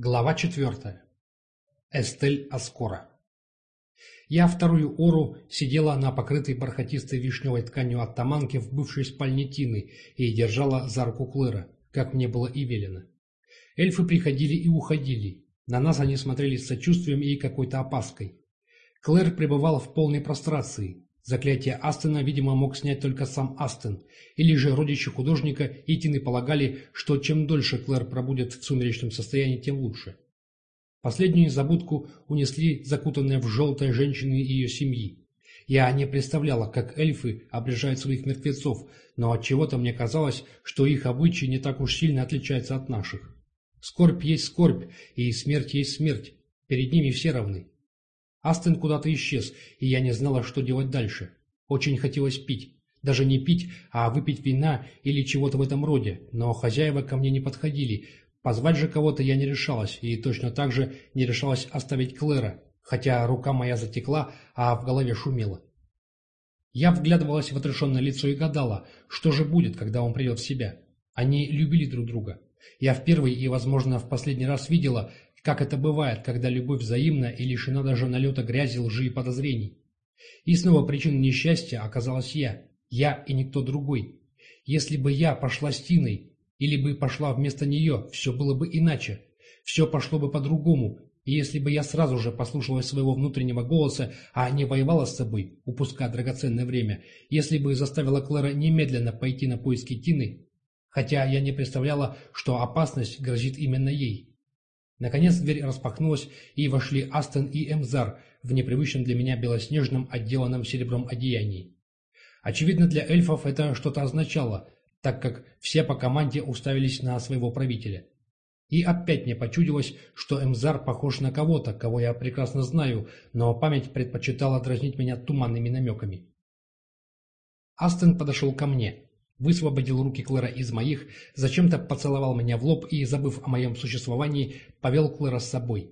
Глава четвертая. Эстель Аскора. Я вторую ору сидела на покрытой бархатистой вишневой тканью оттаманке в бывшей спальне Тины и держала за руку Клэра, как мне было и велено. Эльфы приходили и уходили. На нас они смотрели с сочувствием и какой-то опаской. Клэр пребывал в полной прострации. Заклятие Астена, видимо, мог снять только сам Астен, или же родичи художника и Тины полагали, что чем дольше Клэр пробудет в сумеречном состоянии, тем лучше. Последнюю забудку унесли закутанные в желтое женщины ее семьи. Я не представляла, как эльфы обрежают своих мертвецов, но от чего то мне казалось, что их обычаи не так уж сильно отличаются от наших. Скорбь есть скорбь, и смерть есть смерть. Перед ними все равны. Астен куда-то исчез, и я не знала, что делать дальше. Очень хотелось пить. Даже не пить, а выпить вина или чего-то в этом роде, но хозяева ко мне не подходили. Позвать же кого-то я не решалась, и точно так же не решалась оставить Клэра, хотя рука моя затекла, а в голове шумело. Я вглядывалась в отрешенное лицо и гадала, что же будет, когда он придет в себя. Они любили друг друга. Я в первый и, возможно, в последний раз видела, как это бывает, когда любовь взаимна и лишена даже налета грязи, лжи и подозрений. И снова причиной несчастья оказалась я. Я и никто другой. Если бы я пошла с Тиной, или бы пошла вместо нее, все было бы иначе. Все пошло бы по-другому, и если бы я сразу же послушалась своего внутреннего голоса, а не воевала с собой, упуская драгоценное время, если бы заставила Клэра немедленно пойти на поиски Тины, хотя я не представляла, что опасность грозит именно ей. Наконец дверь распахнулась, и вошли Астон и Эмзар в непривычном для меня белоснежном, отделанном серебром одеянии. Очевидно, для эльфов это что-то означало, так как все по команде уставились на своего правителя. И опять мне почудилось, что Эмзар похож на кого-то, кого я прекрасно знаю, но память предпочитала дразнить меня туманными намеками. Астон подошел ко мне высвободил руки Клэра из моих, зачем-то поцеловал меня в лоб и, забыв о моем существовании, повел Клэра с собой.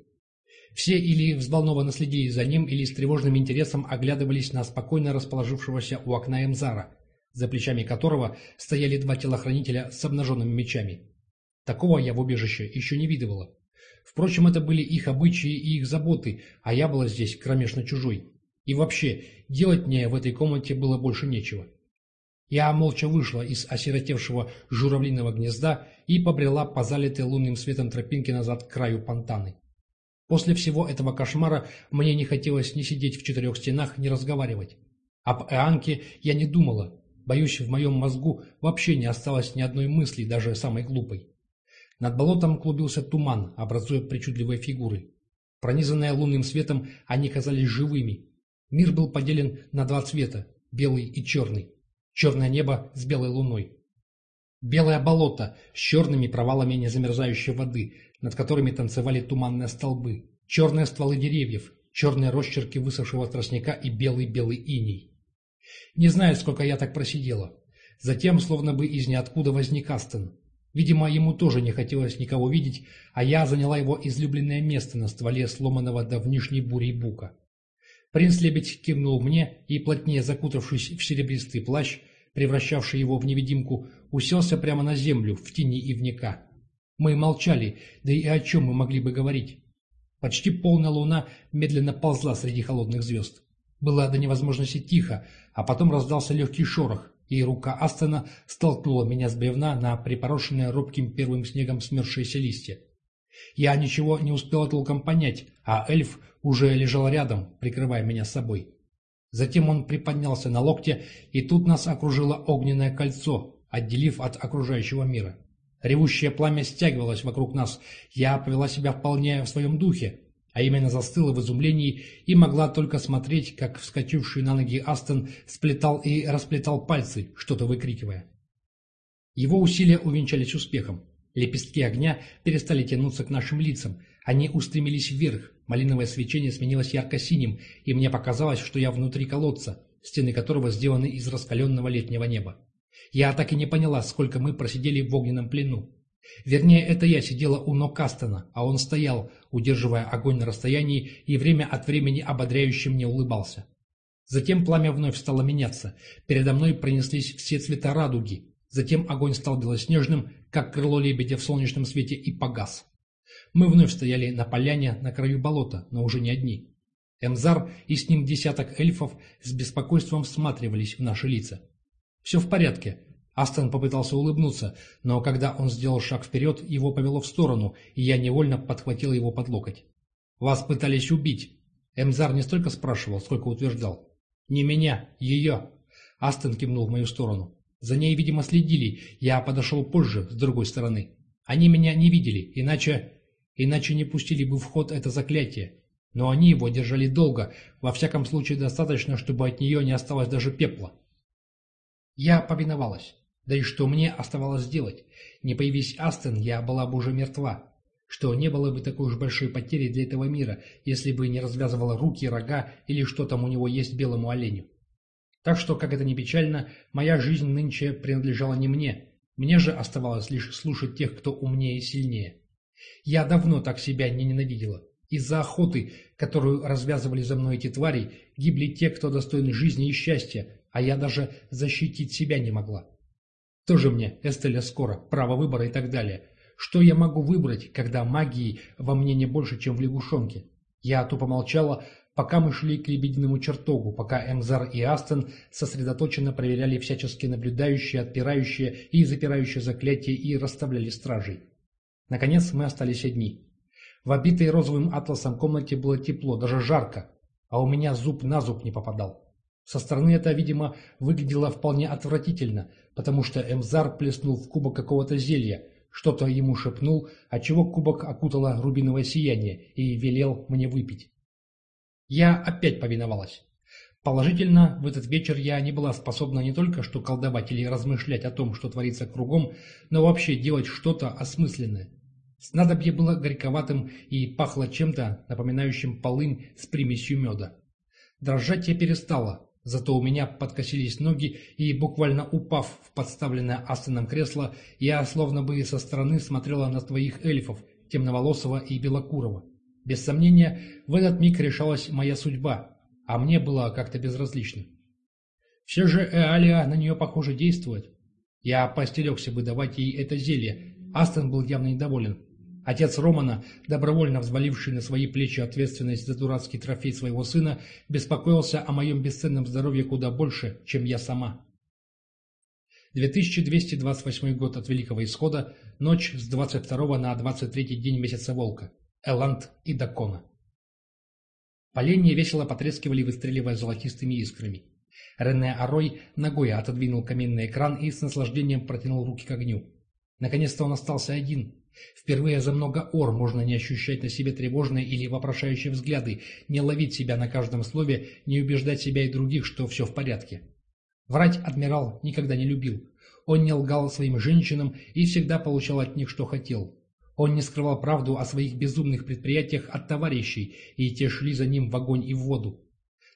Все или взволнованно следили за ним, или с тревожным интересом оглядывались на спокойно расположившегося у окна Эмзара, за плечами которого стояли два телохранителя с обнаженными мечами. Такого я в убежище еще не видывала. Впрочем, это были их обычаи и их заботы, а я была здесь кромешно чужой. И вообще, делать мне в этой комнате было больше нечего. Я молча вышла из осиротевшего журавлиного гнезда и побрела по залитой лунным светом тропинке назад к краю понтаны. После всего этого кошмара мне не хотелось ни сидеть в четырех стенах, ни разговаривать. Об Эанке я не думала. Боюсь, в моем мозгу вообще не осталось ни одной мысли, даже самой глупой. Над болотом клубился туман, образуя причудливые фигуры. Пронизанные лунным светом, они казались живыми. Мир был поделен на два цвета – белый и черный черное небо с белой луной. Белое болото с черными провалами незамерзающей воды, над которыми танцевали туманные столбы, черные стволы деревьев, черные росчерки высохшего тростника и белый-белый иней. Не знаю, сколько я так просидела. Затем, словно бы из ниоткуда возник Астон. Видимо, ему тоже не хотелось никого видеть, а я заняла его излюбленное место на стволе сломанного давнишней бурей бука. Принц-лебедь кивнул мне и, плотнее закутавшись в серебристый плащ, превращавший его в невидимку, уселся прямо на землю, в тени ивника. Мы молчали, да и о чем мы могли бы говорить? Почти полная луна медленно ползла среди холодных звезд. Было до невозможности тихо, а потом раздался легкий шорох, и рука Астона столкнула меня с бревна на припорошенное робким первым снегом смерзшиеся листья. Я ничего не успел толком понять, а эльф уже лежал рядом, прикрывая меня собой. Затем он приподнялся на локте, и тут нас окружило огненное кольцо, отделив от окружающего мира. Ревущее пламя стягивалось вокруг нас. Я повела себя вполне в своем духе, а именно застыла в изумлении и могла только смотреть, как вскочивший на ноги Астон сплетал и расплетал пальцы, что-то выкрикивая. Его усилия увенчались успехом. Лепестки огня перестали тянуться к нашим лицам. Они устремились вверх. Малиновое свечение сменилось ярко-синим, и мне показалось, что я внутри колодца, стены которого сделаны из раскаленного летнего неба. Я так и не поняла, сколько мы просидели в огненном плену. Вернее, это я сидела у ног Кастона, а он стоял, удерживая огонь на расстоянии и время от времени ободряюще мне улыбался. Затем пламя вновь стало меняться. Передо мной пронеслись все цвета радуги, Затем огонь стал белоснежным, как крыло лебедя в солнечном свете, и погас. Мы вновь стояли на поляне на краю болота, но уже не одни. Эмзар и с ним десяток эльфов с беспокойством всматривались в наши лица. «Все в порядке». Астон попытался улыбнуться, но когда он сделал шаг вперед, его повело в сторону, и я невольно подхватил его под локоть. «Вас пытались убить». Эмзар не столько спрашивал, сколько утверждал. «Не меня, ее». Астон кивнул в мою сторону. За ней, видимо, следили. Я подошел позже, с другой стороны. Они меня не видели, иначе... Иначе не пустили бы в ход это заклятие. Но они его держали долго, во всяком случае достаточно, чтобы от нее не осталось даже пепла. Я повиновалась. Да и что мне оставалось сделать? Не появись Астен, я была бы уже мертва. Что не было бы такой уж большой потери для этого мира, если бы не развязывала руки, рога или что там у него есть белому оленю. Так что, как это ни печально, моя жизнь нынче принадлежала не мне. Мне же оставалось лишь слушать тех, кто умнее и сильнее. Я давно так себя не ненавидела. Из-за охоты, которую развязывали за мной эти твари, гибли те, кто достоин жизни и счастья, а я даже защитить себя не могла. Тоже мне, Эстеля скоро, право выбора и так далее. Что я могу выбрать, когда магии во мне не больше, чем в лягушонке? Я тупо молчала, пока мы шли к лебединому чертогу, пока Эмзар и Астон сосредоточенно проверяли всячески наблюдающие, отпирающие и запирающие заклятия и расставляли стражей. Наконец мы остались одни. В обитой розовым атласом комнате было тепло, даже жарко, а у меня зуб на зуб не попадал. Со стороны это, видимо, выглядело вполне отвратительно, потому что Эмзар плеснул в кубок какого-то зелья, что-то ему шепнул, отчего кубок окутало рубиновое сияние и велел мне выпить. Я опять повиновалась. Положительно, в этот вечер я не была способна не только что колдовать или размышлять о том, что творится кругом, но вообще делать что-то осмысленное. Снадобье было горьковатым и пахло чем-то, напоминающим полынь с примесью меда. Дрожать я перестала, зато у меня подкосились ноги, и, буквально упав в подставленное Астоном кресло, я словно бы со стороны смотрела на твоих эльфов, темноволосого и белокурого. Без сомнения, в этот миг решалась моя судьба, а мне было как-то безразлично. Все же Эалия на нее, похоже, действует. Я постерегся бы давать ей это зелье. Астон был явно недоволен. Отец Романа, добровольно взваливший на свои плечи ответственность за дурацкий трофей своего сына, беспокоился о моем бесценном здоровье куда больше, чем я сама. 2228 год от Великого Исхода, ночь с 22 на 23 день месяца Волка. Эланд и Дакона. Поленья весело потрескивали, выстреливая золотистыми искрами. Рене Арой ногой отодвинул каменный экран и с наслаждением протянул руки к огню. Наконец-то он остался один. Впервые за много ор можно не ощущать на себе тревожные или вопрошающие взгляды, не ловить себя на каждом слове, не убеждать себя и других, что все в порядке. Врать адмирал никогда не любил. Он не лгал своим женщинам и всегда получал от них, что хотел. Он не скрывал правду о своих безумных предприятиях от товарищей, и те шли за ним в огонь и в воду.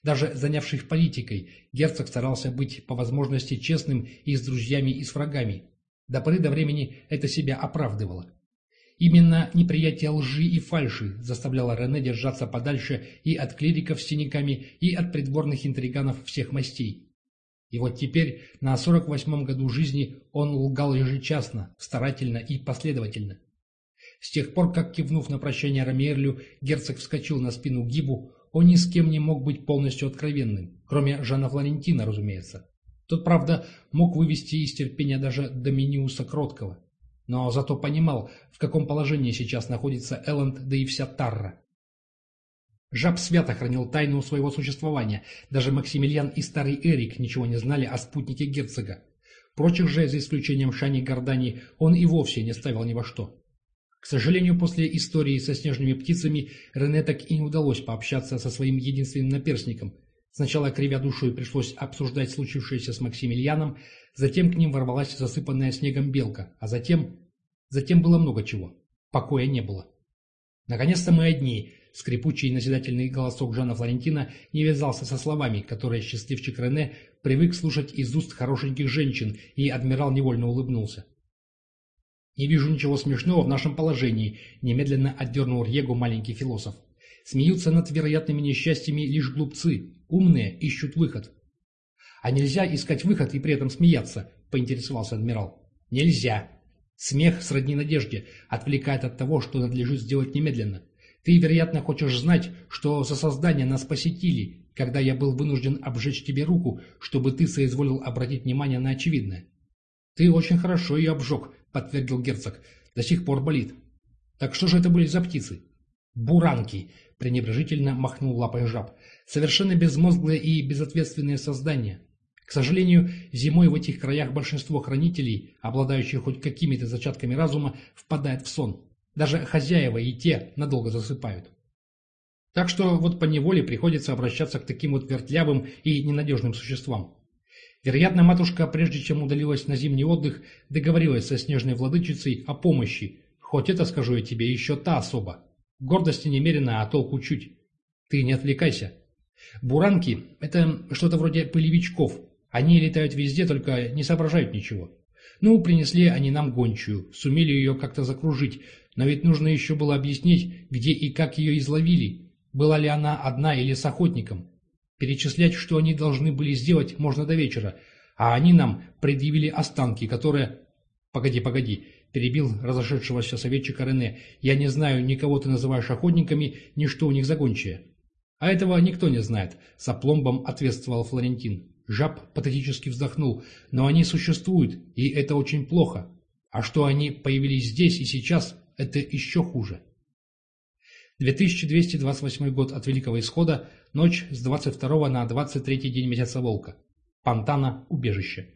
Даже занявшись политикой, герцог старался быть по возможности честным и с друзьями, и с врагами. До поры до времени это себя оправдывало. Именно неприятие лжи и фальши заставляло Рене держаться подальше и от клириков с синяками, и от придворных интриганов всех мастей. И вот теперь, на 48-м году жизни, он лгал ежечасно, старательно и последовательно. С тех пор, как, кивнув на прощание Ромерлю, герцог вскочил на спину Гибу, он ни с кем не мог быть полностью откровенным, кроме Жана Флорентина, разумеется. Тот, правда, мог вывести из терпения даже Доминиуса Кроткого. Но зато понимал, в каком положении сейчас находится Элленд, да и вся Тарра. Жаб свято хранил тайну своего существования. Даже Максимилиан и старый Эрик ничего не знали о спутнике герцога. Прочих же, за исключением Шани Гордани, он и вовсе не ставил ни во что. К сожалению, после истории со снежными птицами Рене так и не удалось пообщаться со своим единственным наперсником. Сначала, кривя душой, пришлось обсуждать случившееся с Максимилианом, затем к ним ворвалась засыпанная снегом белка, а затем... Затем было много чего. Покоя не было. Наконец-то мы одни. Скрипучий назидательный голосок Жана Флорентина не вязался со словами, которые счастливчик Рене привык слушать из уст хорошеньких женщин, и адмирал невольно улыбнулся. «Не вижу ничего смешного в нашем положении», — немедленно отдернул Рьегу маленький философ. «Смеются над вероятными несчастьями лишь глупцы, умные ищут выход». «А нельзя искать выход и при этом смеяться?» — поинтересовался адмирал. «Нельзя. Смех сродни надежде, отвлекает от того, что надлежит сделать немедленно. Ты, вероятно, хочешь знать, что за создание нас посетили, когда я был вынужден обжечь тебе руку, чтобы ты соизволил обратить внимание на очевидное. Ты очень хорошо ее обжег, подтвердил герцог. До сих пор болит. Так что же это были за птицы? Буранки, пренебрежительно махнул лапой жаб. Совершенно безмозглые и безответственные создания. К сожалению, зимой в этих краях большинство хранителей, обладающих хоть какими-то зачатками разума, впадает в сон. Даже хозяева и те надолго засыпают. Так что вот по неволе приходится обращаться к таким вот вертлявым и ненадежным существам. Вероятно, матушка, прежде чем удалилась на зимний отдых, договорилась со снежной владычицей о помощи, хоть это, скажу я тебе, еще та особа. Гордости немерено, а толку чуть. Ты не отвлекайся. Буранки – это что-то вроде пылевичков. Они летают везде, только не соображают ничего. Ну, принесли они нам гончую, сумели ее как-то закружить, но ведь нужно еще было объяснить, где и как ее изловили, была ли она одна или с охотником? Перечислять, что они должны были сделать, можно до вечера, а они нам предъявили останки, которые... Погоди, погоди, перебил разошедшегося советчика Рене. Я не знаю, никого ты называешь охотниками, ни что у них загончие. А этого никто не знает, с ответствовал Флорентин. Жаб патетически вздохнул. Но они существуют, и это очень плохо. А что они появились здесь и сейчас, это еще хуже. 2228 год от Великого Исхода, ночь с 22 на 23 день месяца Волка. Пантана, убежище.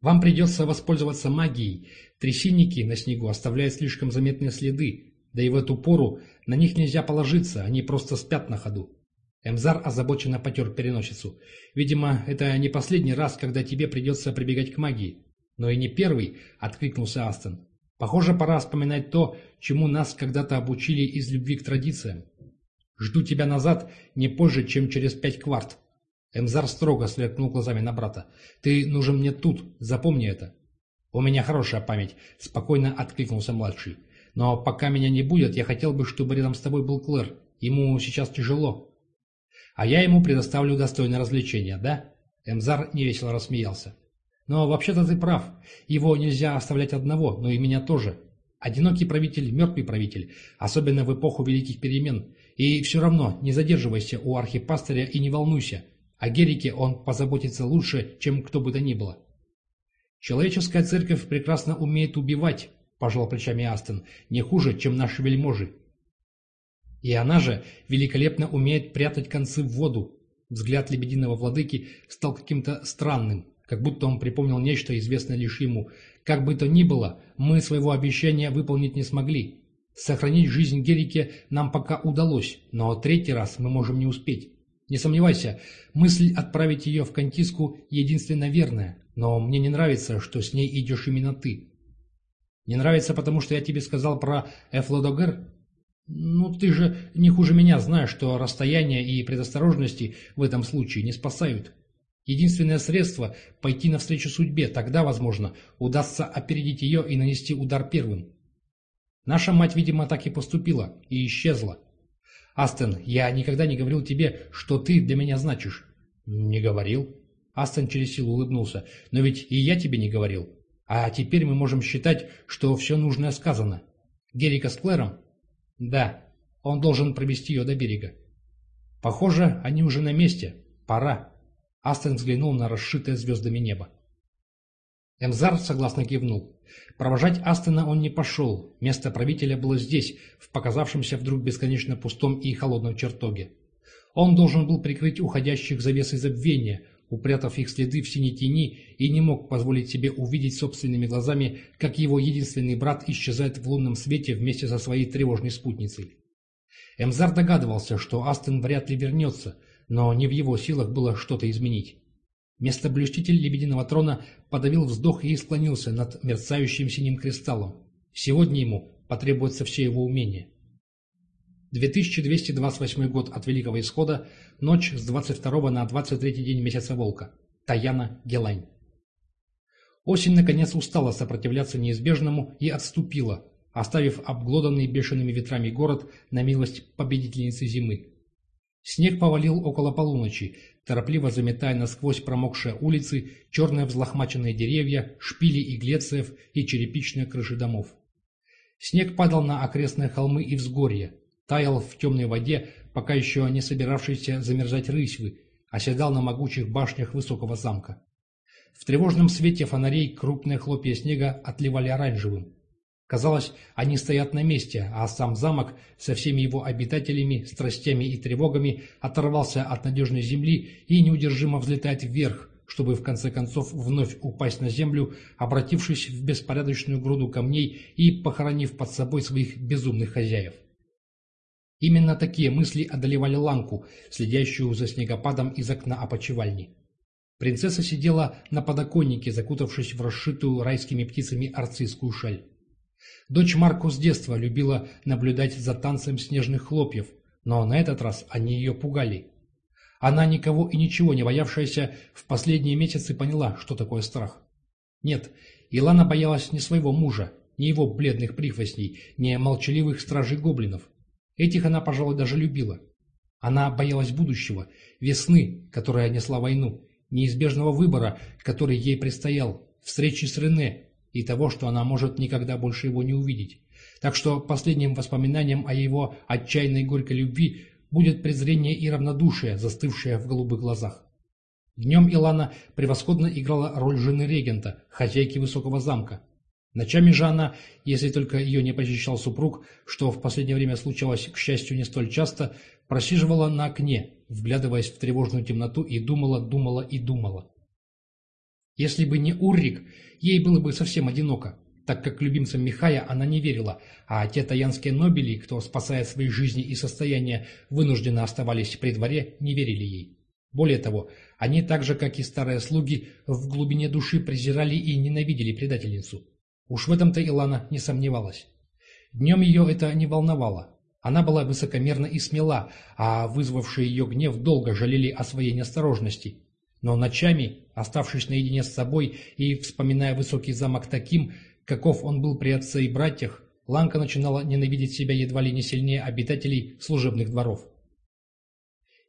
Вам придется воспользоваться магией. Трясинники на снегу оставляют слишком заметные следы, да и в эту пору на них нельзя положиться, они просто спят на ходу. Эмзар озабоченно потер переносицу. Видимо, это не последний раз, когда тебе придется прибегать к магии. Но и не первый, откликнулся Астон. Похоже, пора вспоминать то, чему нас когда-то обучили из любви к традициям. Жду тебя назад не позже, чем через пять кварт. Эмзар строго сверкнул глазами на брата. Ты нужен мне тут, запомни это. У меня хорошая память, спокойно откликнулся младший. Но пока меня не будет, я хотел бы, чтобы рядом с тобой был Клэр. Ему сейчас тяжело. А я ему предоставлю достойное развлечение, да? Эмзар невесело рассмеялся. Но вообще-то ты прав. Его нельзя оставлять одного, но и меня тоже. Одинокий правитель – мертвый правитель, особенно в эпоху великих перемен. И все равно не задерживайся у архипастыря и не волнуйся. О Герике он позаботится лучше, чем кто бы то ни было. Человеческая церковь прекрасно умеет убивать, пожал плечами Астон, не хуже, чем наши вельможи. И она же великолепно умеет прятать концы в воду. Взгляд лебединого владыки стал каким-то странным, как будто он припомнил нечто, известное лишь ему. Как бы то ни было, мы своего обещания выполнить не смогли. Сохранить жизнь Герике нам пока удалось, но третий раз мы можем не успеть. Не сомневайся, мысль отправить ее в Кантиску единственно верная, но мне не нравится, что с ней идешь именно ты. Не нравится, потому что я тебе сказал про Эфлодогер? Ну, ты же не хуже меня знаешь, что расстояние и предосторожности в этом случае не спасают. Единственное средство – пойти навстречу судьбе, тогда, возможно, удастся опередить ее и нанести удар первым. Наша мать, видимо, так и поступила, и исчезла. Астен, я никогда не говорил тебе, что ты для меня значишь. Не говорил. Астен через силу улыбнулся. Но ведь и я тебе не говорил. А теперь мы можем считать, что все нужное сказано. Герика с Клэром? Да. Он должен провести ее до берега. Похоже, они уже на месте. Пора. Астен взглянул на расшитое звездами небо. Эмзар согласно кивнул. Провожать Астена он не пошел, место правителя было здесь, в показавшемся вдруг бесконечно пустом и холодном чертоге. Он должен был прикрыть уходящих завесой забвения, упрятав их следы в синей тени, и не мог позволить себе увидеть собственными глазами, как его единственный брат исчезает в лунном свете вместе со своей тревожной спутницей. Эмзар догадывался, что Астен вряд ли вернется, но не в его силах было что-то изменить. Местоблюститель лебединого трона подавил вздох и склонился над мерцающим синим кристаллом. Сегодня ему потребуется все его умения. 2228 год от Великого Исхода, ночь с 22 на 23 день месяца Волка. Таяна Гелань. Осень, наконец, устала сопротивляться неизбежному и отступила, оставив обглоданный бешеными ветрами город на милость победительницы зимы. Снег повалил около полуночи, торопливо заметая насквозь промокшие улицы, черные взлохмаченные деревья, шпили иглецев и черепичные крыши домов. Снег падал на окрестные холмы и взгорья, таял в темной воде, пока еще не собиравшийся замерзать рысьвы, оседал на могучих башнях высокого замка. В тревожном свете фонарей крупные хлопья снега отливали оранжевым. Казалось, они стоят на месте, а сам замок со всеми его обитателями, страстями и тревогами оторвался от надежной земли и неудержимо взлетает вверх, чтобы в конце концов вновь упасть на землю, обратившись в беспорядочную груду камней и похоронив под собой своих безумных хозяев. Именно такие мысли одолевали Ланку, следящую за снегопадом из окна опочивальни. Принцесса сидела на подоконнике, закутавшись в расшитую райскими птицами арцистскую шаль. Дочь Марку с детства любила наблюдать за танцем снежных хлопьев, но на этот раз они ее пугали. Она, никого и ничего не боявшаяся, в последние месяцы поняла, что такое страх. Нет, Илана боялась не своего мужа, не его бледных прихвостней, не молчаливых стражей гоблинов. Этих она, пожалуй, даже любила. Она боялась будущего, весны, которая несла войну, неизбежного выбора, который ей предстоял, встречи с Рене, и того, что она может никогда больше его не увидеть. Так что последним воспоминанием о его отчаянной горькой любви будет презрение и равнодушие, застывшее в голубых глазах. Днем Илана превосходно играла роль жены регента, хозяйки высокого замка. Ночами же она, если только ее не посещал супруг, что в последнее время случалось, к счастью, не столь часто, просиживала на окне, вглядываясь в тревожную темноту и думала, думала и думала. Если бы не Уррик, ей было бы совсем одиноко, так как любимцам Михая она не верила, а те таянские нобели, кто, спасая свои жизни и состояния, вынужденно оставались при дворе, не верили ей. Более того, они так же, как и старые слуги, в глубине души презирали и ненавидели предательницу. Уж в этом-то Илана не сомневалась. Днем ее это не волновало. Она была высокомерна и смела, а вызвавшие ее гнев долго жалели о своей неосторожности, но ночами, оставшись наедине с собой и вспоминая высокий замок таким, каков он был при отце и братьях, Ланка начинала ненавидеть себя едва ли не сильнее обитателей служебных дворов.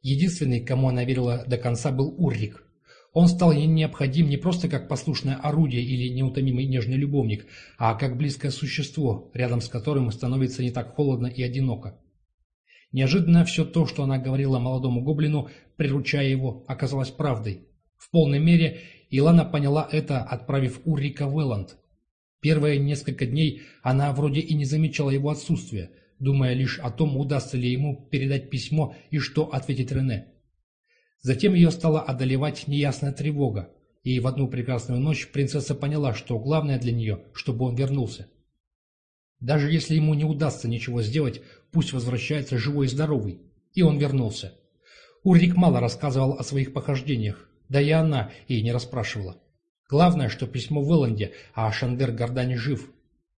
Единственный, кому она верила до конца, был Уррик. Он стал ей необходим не просто как послушное орудие или неутомимый нежный любовник, а как близкое существо, рядом с которым становится не так холодно и одиноко. Неожиданно все то, что она говорила молодому гоблину, приручая его, оказалось правдой. В полной мере Илана поняла это, отправив Уррика в Элланд. Первые несколько дней она вроде и не замечала его отсутствия, думая лишь о том, удастся ли ему передать письмо и что ответить Рене. Затем ее стала одолевать неясная тревога, и в одну прекрасную ночь принцесса поняла, что главное для нее, чтобы он вернулся. Даже если ему не удастся ничего сделать, пусть возвращается живой и здоровый. И он вернулся. Уррик мало рассказывал о своих похождениях, да и она и не расспрашивала. Главное, что письмо в Элленде, а Шандер Гордани жив.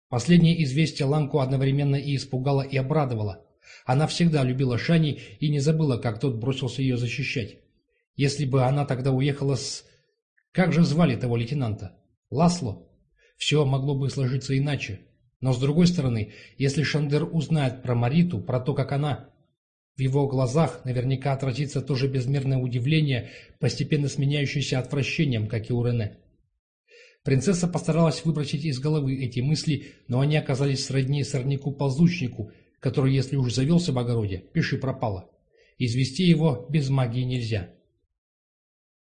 Последнее известие Ланку одновременно и испугало, и обрадовало. Она всегда любила Шани и не забыла, как тот бросился ее защищать. Если бы она тогда уехала с... Как же звали того лейтенанта? Ласло? Все могло бы сложиться иначе. Но с другой стороны, если Шандер узнает про Мариту, про то, как она... В его глазах наверняка отразится то же безмерное удивление, постепенно сменяющееся отвращением, как и у Рене. Принцесса постаралась выбросить из головы эти мысли, но они оказались сродни сорняку-ползучнику, который, если уж завелся в огороде, пиши пропало. Извести его без магии нельзя.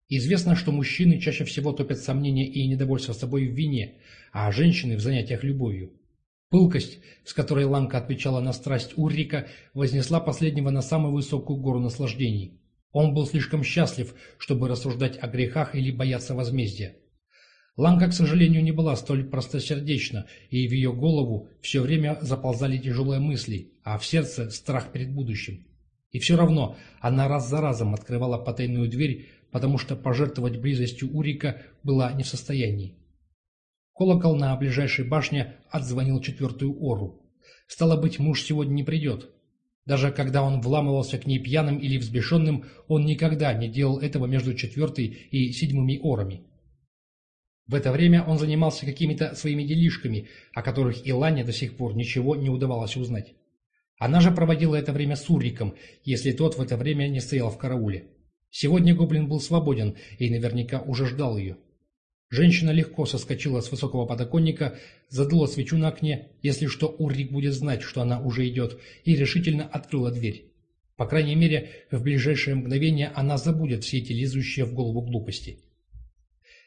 Известно, что мужчины чаще всего топят сомнения и недовольство собой в вине, а женщины в занятиях любовью. Пылкость, с которой Ланка отвечала на страсть Уррика, вознесла последнего на самую высокую гору наслаждений. Он был слишком счастлив, чтобы рассуждать о грехах или бояться возмездия. Ланка, к сожалению, не была столь простосердечна, и в ее голову все время заползали тяжелые мысли, а в сердце страх перед будущим. И все равно она раз за разом открывала потайную дверь, потому что пожертвовать близостью Урика была не в состоянии. Колокол на ближайшей башне отзвонил четвертую ору. Стало быть, муж сегодня не придет. Даже когда он вламывался к ней пьяным или взбешенным, он никогда не делал этого между четвертой и седьмыми орами. В это время он занимался какими-то своими делишками, о которых Илане до сих пор ничего не удавалось узнать. Она же проводила это время с Уриком, если тот в это время не стоял в карауле. Сегодня гоблин был свободен и наверняка уже ждал ее. Женщина легко соскочила с высокого подоконника, задула свечу на окне, если что, Уррик будет знать, что она уже идет, и решительно открыла дверь. По крайней мере, в ближайшее мгновение она забудет все эти лезущие в голову глупости.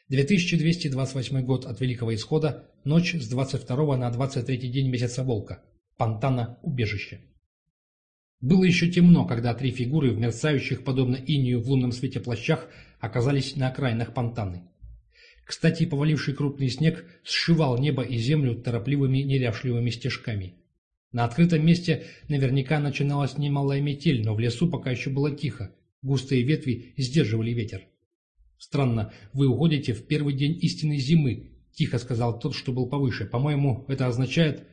2228 год от Великого Исхода, ночь с 22 на 23 день месяца Волка. Пантана, убежище. Было еще темно, когда три фигуры в мерцающих, подобно инию в лунном свете плащах, оказались на окраинах Пантаны. Кстати, поваливший крупный снег сшивал небо и землю торопливыми неряшливыми стежками. На открытом месте наверняка начиналась немалая метель, но в лесу пока еще было тихо. Густые ветви сдерживали ветер. «Странно, вы уходите в первый день истинной зимы», – тихо сказал тот, что был повыше. «По-моему, это означает...»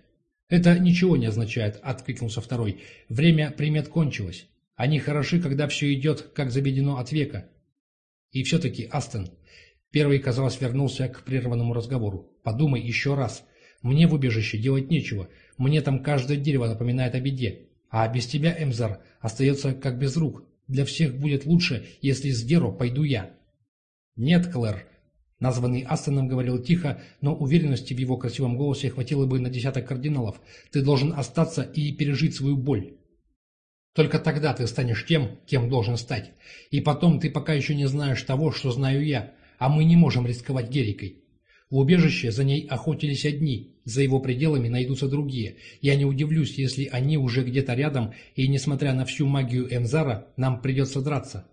«Это ничего не означает», – откликнулся второй. «Время примет кончилось. Они хороши, когда все идет, как заведено от века». И все-таки, Астон, первый, казалось, вернулся к прерванному разговору. «Подумай еще раз. Мне в убежище делать нечего. Мне там каждое дерево напоминает о беде. А без тебя, Эмзар, остается как без рук. Для всех будет лучше, если с Геро пойду я». «Нет, Клэр», — названный Астоном говорил тихо, но уверенности в его красивом голосе хватило бы на десяток кардиналов. «Ты должен остаться и пережить свою боль. Только тогда ты станешь тем, кем должен стать. И потом ты пока еще не знаешь того, что знаю я, а мы не можем рисковать Герикой. В убежище за ней охотились одни, за его пределами найдутся другие. Я не удивлюсь, если они уже где-то рядом, и, несмотря на всю магию Эмзара, нам придется драться.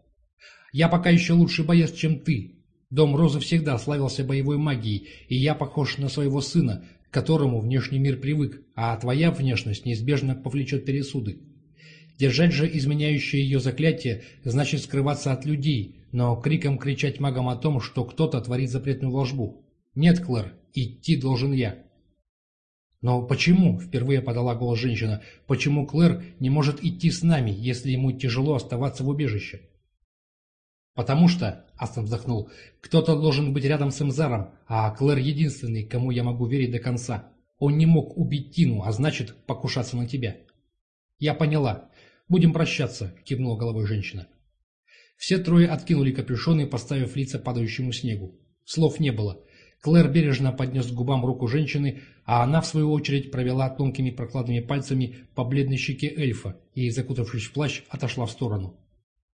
Я пока еще лучший боец, чем ты. Дом Розы всегда славился боевой магией, и я похож на своего сына, к которому внешний мир привык, а твоя внешность неизбежно повлечет пересуды. Держать же изменяющее ее заклятие значит скрываться от людей, но криком кричать магам о том, что кто-то творит запретную ложбу. Нет, Клэр, идти должен я. «Но почему?» – впервые подала голос женщина. «Почему Клэр не может идти с нами, если ему тяжело оставаться в убежище?» «Потому что», — Астон вздохнул, — «кто-то должен быть рядом с Эмзаром, а Клэр единственный, кому я могу верить до конца. Он не мог убить Тину, а значит, покушаться на тебя». «Я поняла. Будем прощаться», — кивнула головой женщина. Все трое откинули капюшоны, поставив лица падающему снегу. Слов не было. Клэр бережно поднес к губам руку женщины, а она, в свою очередь, провела тонкими прокладными пальцами по бледной щеке эльфа и, закутавшись в плащ, отошла в сторону.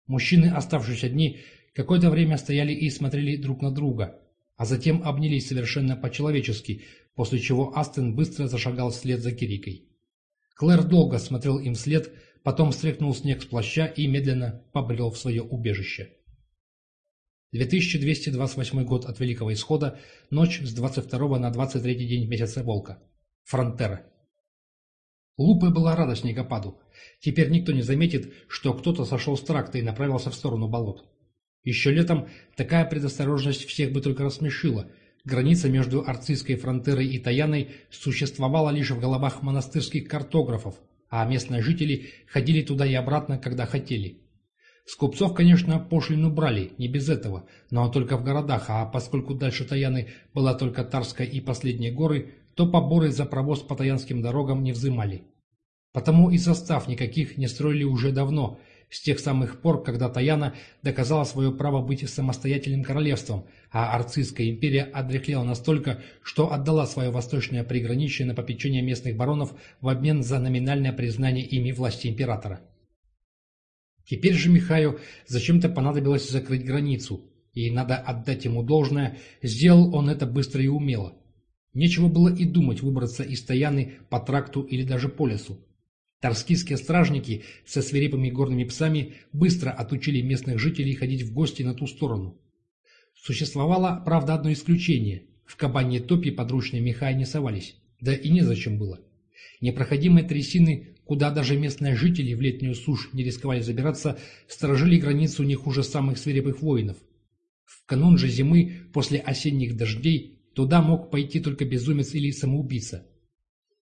Мужчины, оставшись одни, какое-то время стояли и смотрели друг на друга, а затем обнялись совершенно по-человечески, после чего Астен быстро зашагал вслед за Кирикой. Клэр долго смотрел им вслед, потом стряхнул снег с плаща и медленно побрел в свое убежище. 2228 год от Великого Исхода, ночь с 22 на 23 день месяца Волка. Фронтера. Лупа была рада снегопаду. Теперь никто не заметит, что кто-то сошел с тракта и направился в сторону болот. Еще летом такая предосторожность всех бы только рассмешила. Граница между Арцистской фронтерой и Таяной существовала лишь в головах монастырских картографов, а местные жители ходили туда и обратно, когда хотели. С купцов, конечно, пошлину брали, не без этого, но только в городах, а поскольку дальше Таяны была только Тарская и последние горы, то поборы за провоз по таянским дорогам не взымали. Потому и состав никаких не строили уже давно, с тех самых пор, когда Таяна доказала свое право быть самостоятельным королевством, а Арцистская империя одряхлела настолько, что отдала свое восточное приграничье на попечение местных баронов в обмен за номинальное признание ими власти императора. Теперь же Михаю зачем-то понадобилось закрыть границу, и, надо отдать ему должное, сделал он это быстро и умело. Нечего было и думать выбраться из Таяны по тракту или даже по лесу. Торскистские стражники со свирепыми горными псами быстро отучили местных жителей ходить в гости на ту сторону. Существовало, правда, одно исключение. В кабане топи подручные меха не совались. Да и незачем было. Непроходимые трясины, куда даже местные жители в летнюю сушь не рисковали забираться, сторожили границу не хуже самых свирепых воинов. В канун же зимы, после осенних дождей, Туда мог пойти только безумец или самоубийца.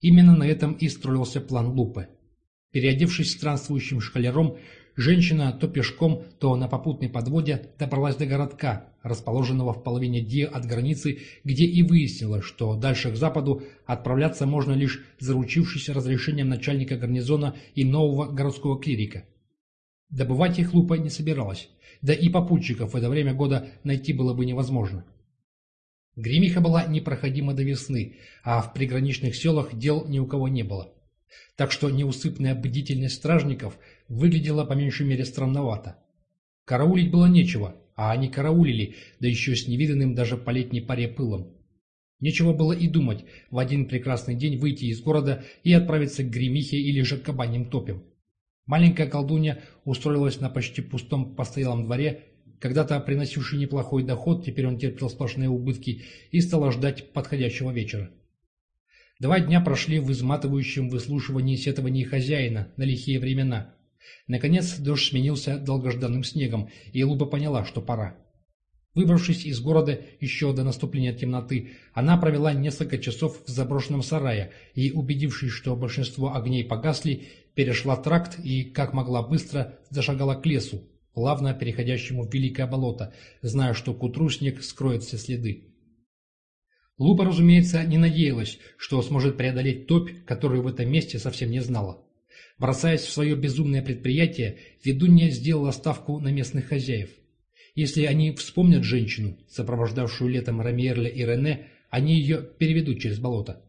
Именно на этом и строился план Лупы. Переодевшись странствующим шкалером, женщина то пешком, то на попутной подводе добралась до городка, расположенного в половине Ди от границы, где и выяснила, что дальше к западу отправляться можно лишь заручившись разрешением начальника гарнизона и нового городского клирика. Добывать их Лупа не собиралась. да и попутчиков в это время года найти было бы невозможно. Гремиха была непроходима до весны, а в приграничных селах дел ни у кого не было. Так что неусыпная бдительность стражников выглядела по меньшей мере странновато. Караулить было нечего, а они караулили, да еще с невиданным даже по летней паре пылом. Нечего было и думать в один прекрасный день выйти из города и отправиться к Гремихе или же к кабаним топям. Маленькая колдунья устроилась на почти пустом постоялом дворе, когда-то приносивший неплохой доход, теперь он терпел сплошные убытки и стала ждать подходящего вечера. Два дня прошли в изматывающем выслушивании сетований хозяина на лихие времена. Наконец дождь сменился долгожданным снегом, и Луба поняла, что пора. Выбравшись из города еще до наступления темноты, она провела несколько часов в заброшенном сарае и, убедившись, что большинство огней погасли, перешла тракт и, как могла быстро, зашагала к лесу, плавно переходящему в великое болото, зная, что к утру снег скроет все следы. Лупа, разумеется, не надеялась, что сможет преодолеть топь, которую в этом месте совсем не знала. Бросаясь в свое безумное предприятие, ведунья сделала ставку на местных хозяев. Если они вспомнят женщину, сопровождавшую летом Рамиерля и Рене, они ее переведут через болото.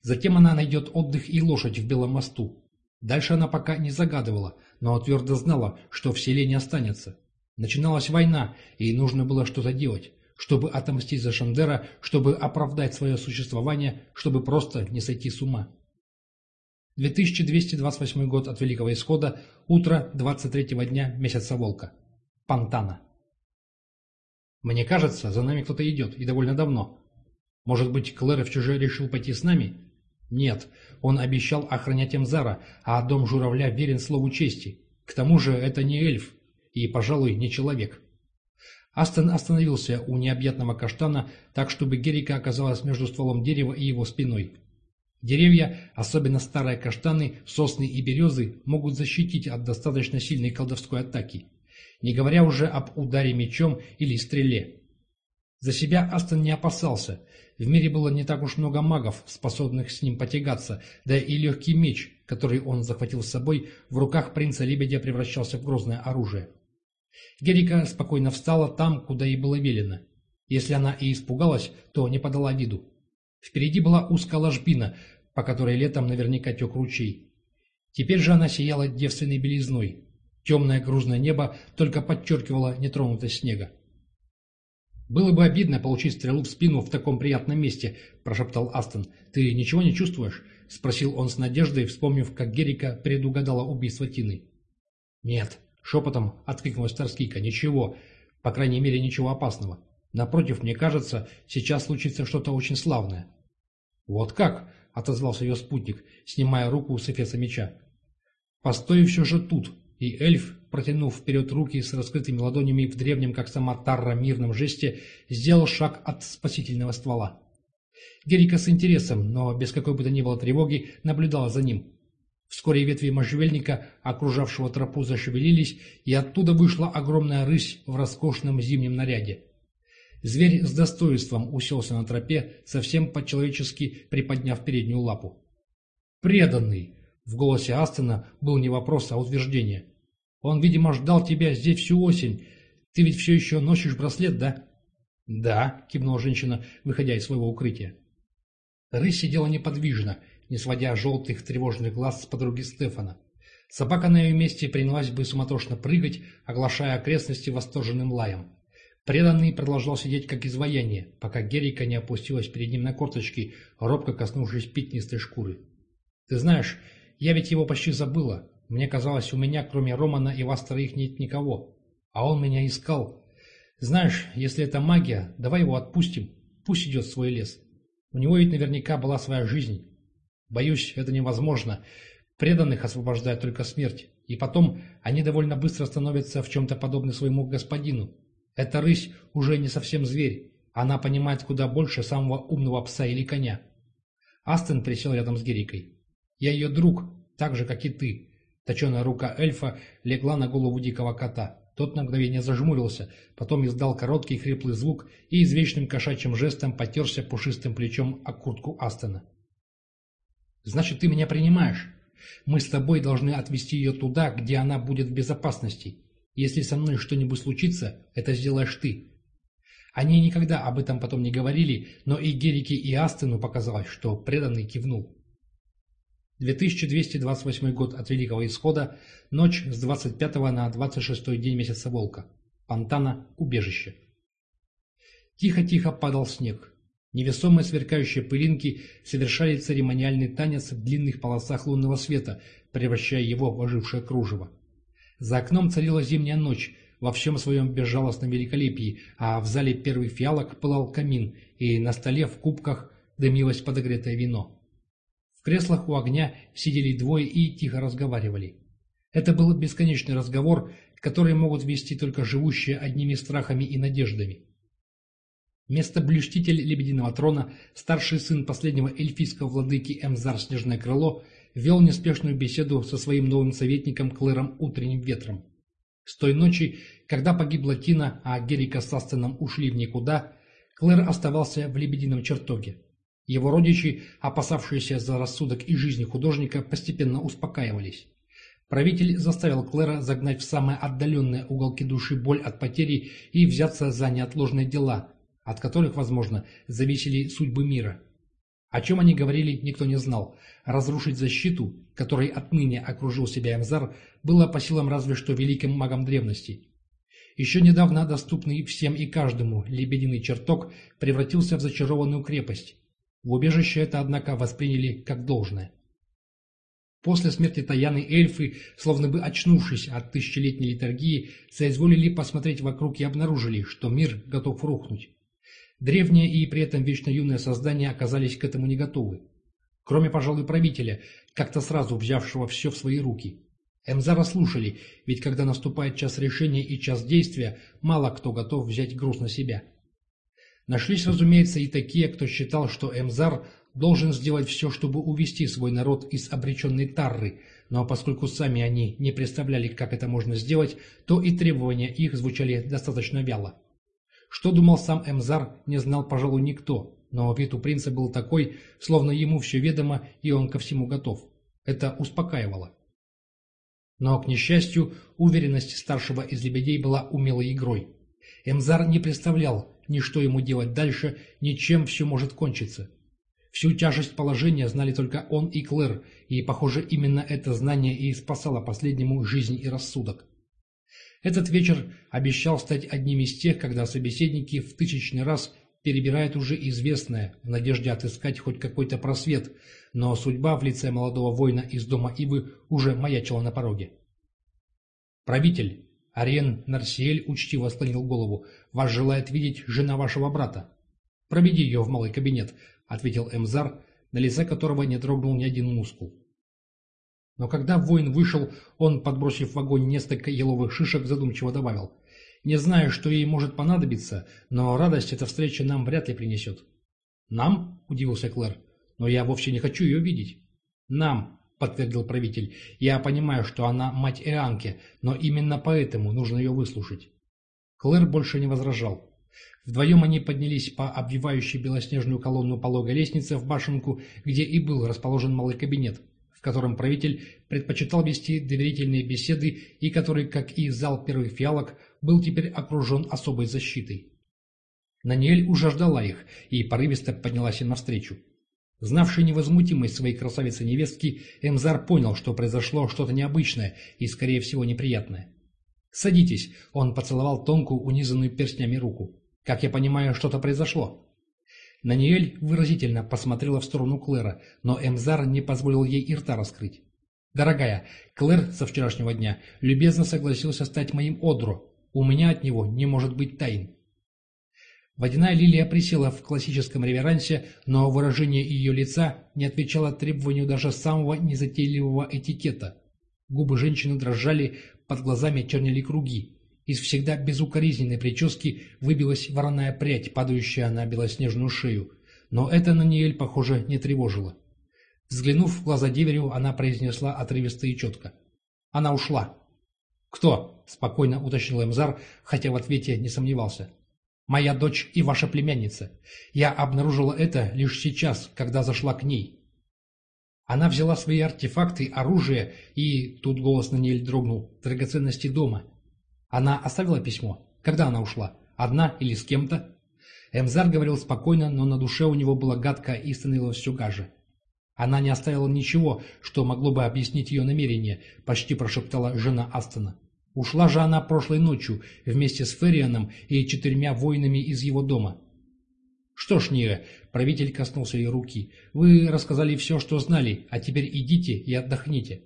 Затем она найдет отдых и лошадь в Белом мосту. Дальше она пока не загадывала, но твердо знала, что в селе не останется. Начиналась война, и нужно было что-то делать, чтобы отомстить за Шандера, чтобы оправдать свое существование, чтобы просто не сойти с ума. 2228 год от Великого Исхода, утро 23-го дня месяца Волка. Пантана. Мне кажется, за нами кто-то идет, и довольно давно. Может быть, Клэров чужой решил пойти с нами? Нет, он обещал охранять Эмзара, а дом журавля верен слову чести. К тому же это не эльф, и, пожалуй, не человек. Астон остановился у необъятного каштана, так чтобы Герика оказалась между стволом дерева и его спиной. Деревья, особенно старые каштаны, сосны и березы, могут защитить от достаточно сильной колдовской атаки, не говоря уже об ударе мечом или стреле. За себя Астон не опасался. В мире было не так уж много магов, способных с ним потягаться, да и легкий меч, который он захватил с собой, в руках принца-лебедя превращался в грозное оружие. Герика спокойно встала там, куда ей было велено. Если она и испугалась, то не подала виду. Впереди была узкая ложбина, по которой летом наверняка тек ручей. Теперь же она сияла девственной белизной. Темное грузное небо только подчеркивало нетронутость снега. «Было бы обидно получить стрелу в спину в таком приятном месте», – прошептал Астон. «Ты ничего не чувствуешь?» – спросил он с надеждой, вспомнив, как Герика предугадала убийство Тины. «Нет», – шепотом откликнулась Торскика. «Ничего. По крайней мере, ничего опасного. Напротив, мне кажется, сейчас случится что-то очень славное. «Вот как?» — отозвался ее спутник, снимая руку с эфеса меча. «Постой все же тут!» И эльф, протянув вперед руки с раскрытыми ладонями в древнем, как сама Тарра, мирном жесте, сделал шаг от спасительного ствола. Герика с интересом, но без какой бы то ни было тревоги, наблюдала за ним. Вскоре ветви можжевельника, окружавшего тропу, зашевелились, и оттуда вышла огромная рысь в роскошном зимнем наряде. Зверь с достоинством уселся на тропе, совсем по-человечески приподняв переднюю лапу. «Преданный!» — в голосе Астона был не вопрос, а утверждение. «Он, видимо, ждал тебя здесь всю осень. Ты ведь все еще носишь браслет, да?» «Да», — кивнула женщина, выходя из своего укрытия. Рысь сидела неподвижно, не сводя желтых тревожных глаз с подруги Стефана. Собака на ее месте принялась бы суматошно прыгать, оглашая окрестности восторженным лаем. Преданный продолжал сидеть как изваяние, пока Герика не опустилась перед ним на корточки, робко коснувшись пятнистой шкуры. «Ты знаешь, я ведь его почти забыла. Мне казалось, у меня, кроме Романа и вас троих, нет никого. А он меня искал. Знаешь, если это магия, давай его отпустим. Пусть идет в свой лес. У него ведь наверняка была своя жизнь. Боюсь, это невозможно. Преданных освобождает только смерть. И потом они довольно быстро становятся в чем-то подобны своему господину. Эта рысь уже не совсем зверь. Она понимает куда больше самого умного пса или коня. Астон присел рядом с Герикой. «Я ее друг, так же, как и ты». Точеная рука эльфа легла на голову дикого кота. Тот на мгновение зажмурился, потом издал короткий хриплый звук и извечным кошачьим жестом потерся пушистым плечом о куртку Астона. «Значит, ты меня принимаешь? Мы с тобой должны отвезти ее туда, где она будет в безопасности. Если со мной что-нибудь случится, это сделаешь ты. Они никогда об этом потом не говорили, но и Герике, и Астену показалось, что преданный кивнул. 2228 год от Великого Исхода, ночь с 25 на 26 день месяца Волка. Пантана, убежище. Тихо-тихо падал снег. Невесомые сверкающие пылинки совершали церемониальный танец в длинных полосах лунного света, превращая его в ожившее кружево. За окном царила зимняя ночь, во всем своем безжалостном великолепии, а в зале первых фиалок пылал камин, и на столе в кубках дымилось подогретое вино. В креслах у огня сидели двое и тихо разговаривали. Это был бесконечный разговор, который могут вести только живущие одними страхами и надеждами. Место блюститель Лебединого трона, старший сын последнего эльфийского владыки Эмзар Снежное Крыло, вел неспешную беседу со своим новым советником Клэром Утренним Ветром. С той ночи, когда погибла Тина, а Герика с Астеном ушли в никуда, Клэр оставался в Лебедином чертоге. Его родичи, опасавшиеся за рассудок и жизни художника, постепенно успокаивались. Правитель заставил Клэра загнать в самые отдаленные уголки души боль от потери и взяться за неотложные дела, от которых, возможно, зависели судьбы мира. О чем они говорили, никто не знал. Разрушить защиту, которой отныне окружил себя Эмзар, было по силам разве что великим магам древности. Еще недавно доступный всем и каждому лебединый чертог превратился в зачарованную крепость. В убежище это, однако, восприняли как должное. После смерти Таяны эльфы, словно бы очнувшись от тысячелетней литургии, соизволили посмотреть вокруг и обнаружили, что мир готов рухнуть. Древние и при этом вечно юные создания оказались к этому не готовы. Кроме, пожалуй, правителя, как-то сразу взявшего все в свои руки. Эмзара слушали, ведь когда наступает час решения и час действия, мало кто готов взять груз на себя. Нашлись, разумеется, и такие, кто считал, что Эмзар должен сделать все, чтобы увести свой народ из обреченной Тарры, но поскольку сами они не представляли, как это можно сделать, то и требования их звучали достаточно вяло. Что думал сам Эмзар, не знал, пожалуй, никто, но вид у принца был такой, словно ему все ведомо и он ко всему готов. Это успокаивало. Но, к несчастью, уверенность старшего из лебедей была умелой игрой. Эмзар не представлял, ни что ему делать дальше, ни чем все может кончиться. Всю тяжесть положения знали только он и Клэр, и, похоже, именно это знание и спасало последнему жизнь и рассудок. Этот вечер обещал стать одним из тех, когда собеседники в тысячный раз перебирают уже известное, в надежде отыскать хоть какой-то просвет, но судьба в лице молодого воина из дома Ивы уже маячила на пороге. «Правитель!» — Ариен Нарсиэль учтиво склонил голову. «Вас желает видеть жена вашего брата. Проведи ее в малый кабинет», — ответил Эмзар, на лице которого не дрогнул ни один мускул. Но когда воин вышел, он, подбросив в огонь несколько еловых шишек, задумчиво добавил. «Не знаю, что ей может понадобиться, но радость эта встреча нам вряд ли принесет». «Нам?» – удивился Клэр. «Но я вовсе не хочу ее видеть». «Нам», – подтвердил правитель. «Я понимаю, что она мать Ианки, но именно поэтому нужно ее выслушать». Клэр больше не возражал. Вдвоем они поднялись по обвивающей белоснежную колонну пологой лестнице в башенку, где и был расположен малый кабинет – в котором правитель предпочитал вести доверительные беседы и который, как и зал первых фиалок, был теперь окружен особой защитой. Наниэль уже ждала их и порывисто поднялась им навстречу. Знавший невозмутимость своей красавицы-невестки, Эмзар понял, что произошло что-то необычное и, скорее всего, неприятное. «Садитесь», — он поцеловал тонкую, унизанную перстнями руку. «Как я понимаю, что-то произошло?» Наниэль выразительно посмотрела в сторону Клэра, но Эмзар не позволил ей и рта раскрыть. «Дорогая, Клэр со вчерашнего дня любезно согласился стать моим Одро. У меня от него не может быть тайн». Водяная лилия присела в классическом реверансе, но выражение ее лица не отвечало требованию даже самого незатейливого этикета. Губы женщины дрожали, под глазами чернели круги. Из всегда безукоризненной прически выбилась вороная прядь, падающая на белоснежную шею. Но это Наниэль, похоже, не тревожило. Взглянув в глаза деверю, она произнесла отрывисто и четко. Она ушла. «Кто?» – спокойно уточнил Эмзар, хотя в ответе не сомневался. «Моя дочь и ваша племянница. Я обнаружила это лишь сейчас, когда зашла к ней». Она взяла свои артефакты, оружие и, тут голос Наниэль дрогнул, драгоценности дома – Она оставила письмо? Когда она ушла? Одна или с кем-то? Эмзар говорил спокойно, но на душе у него было гадко и становилось все гаже. Она не оставила ничего, что могло бы объяснить ее намерение, почти прошептала жена Астона. Ушла же она прошлой ночью вместе с Феррианом и четырьмя воинами из его дома. «Что ж, Ния», — правитель коснулся ее руки, — «вы рассказали все, что знали, а теперь идите и отдохните».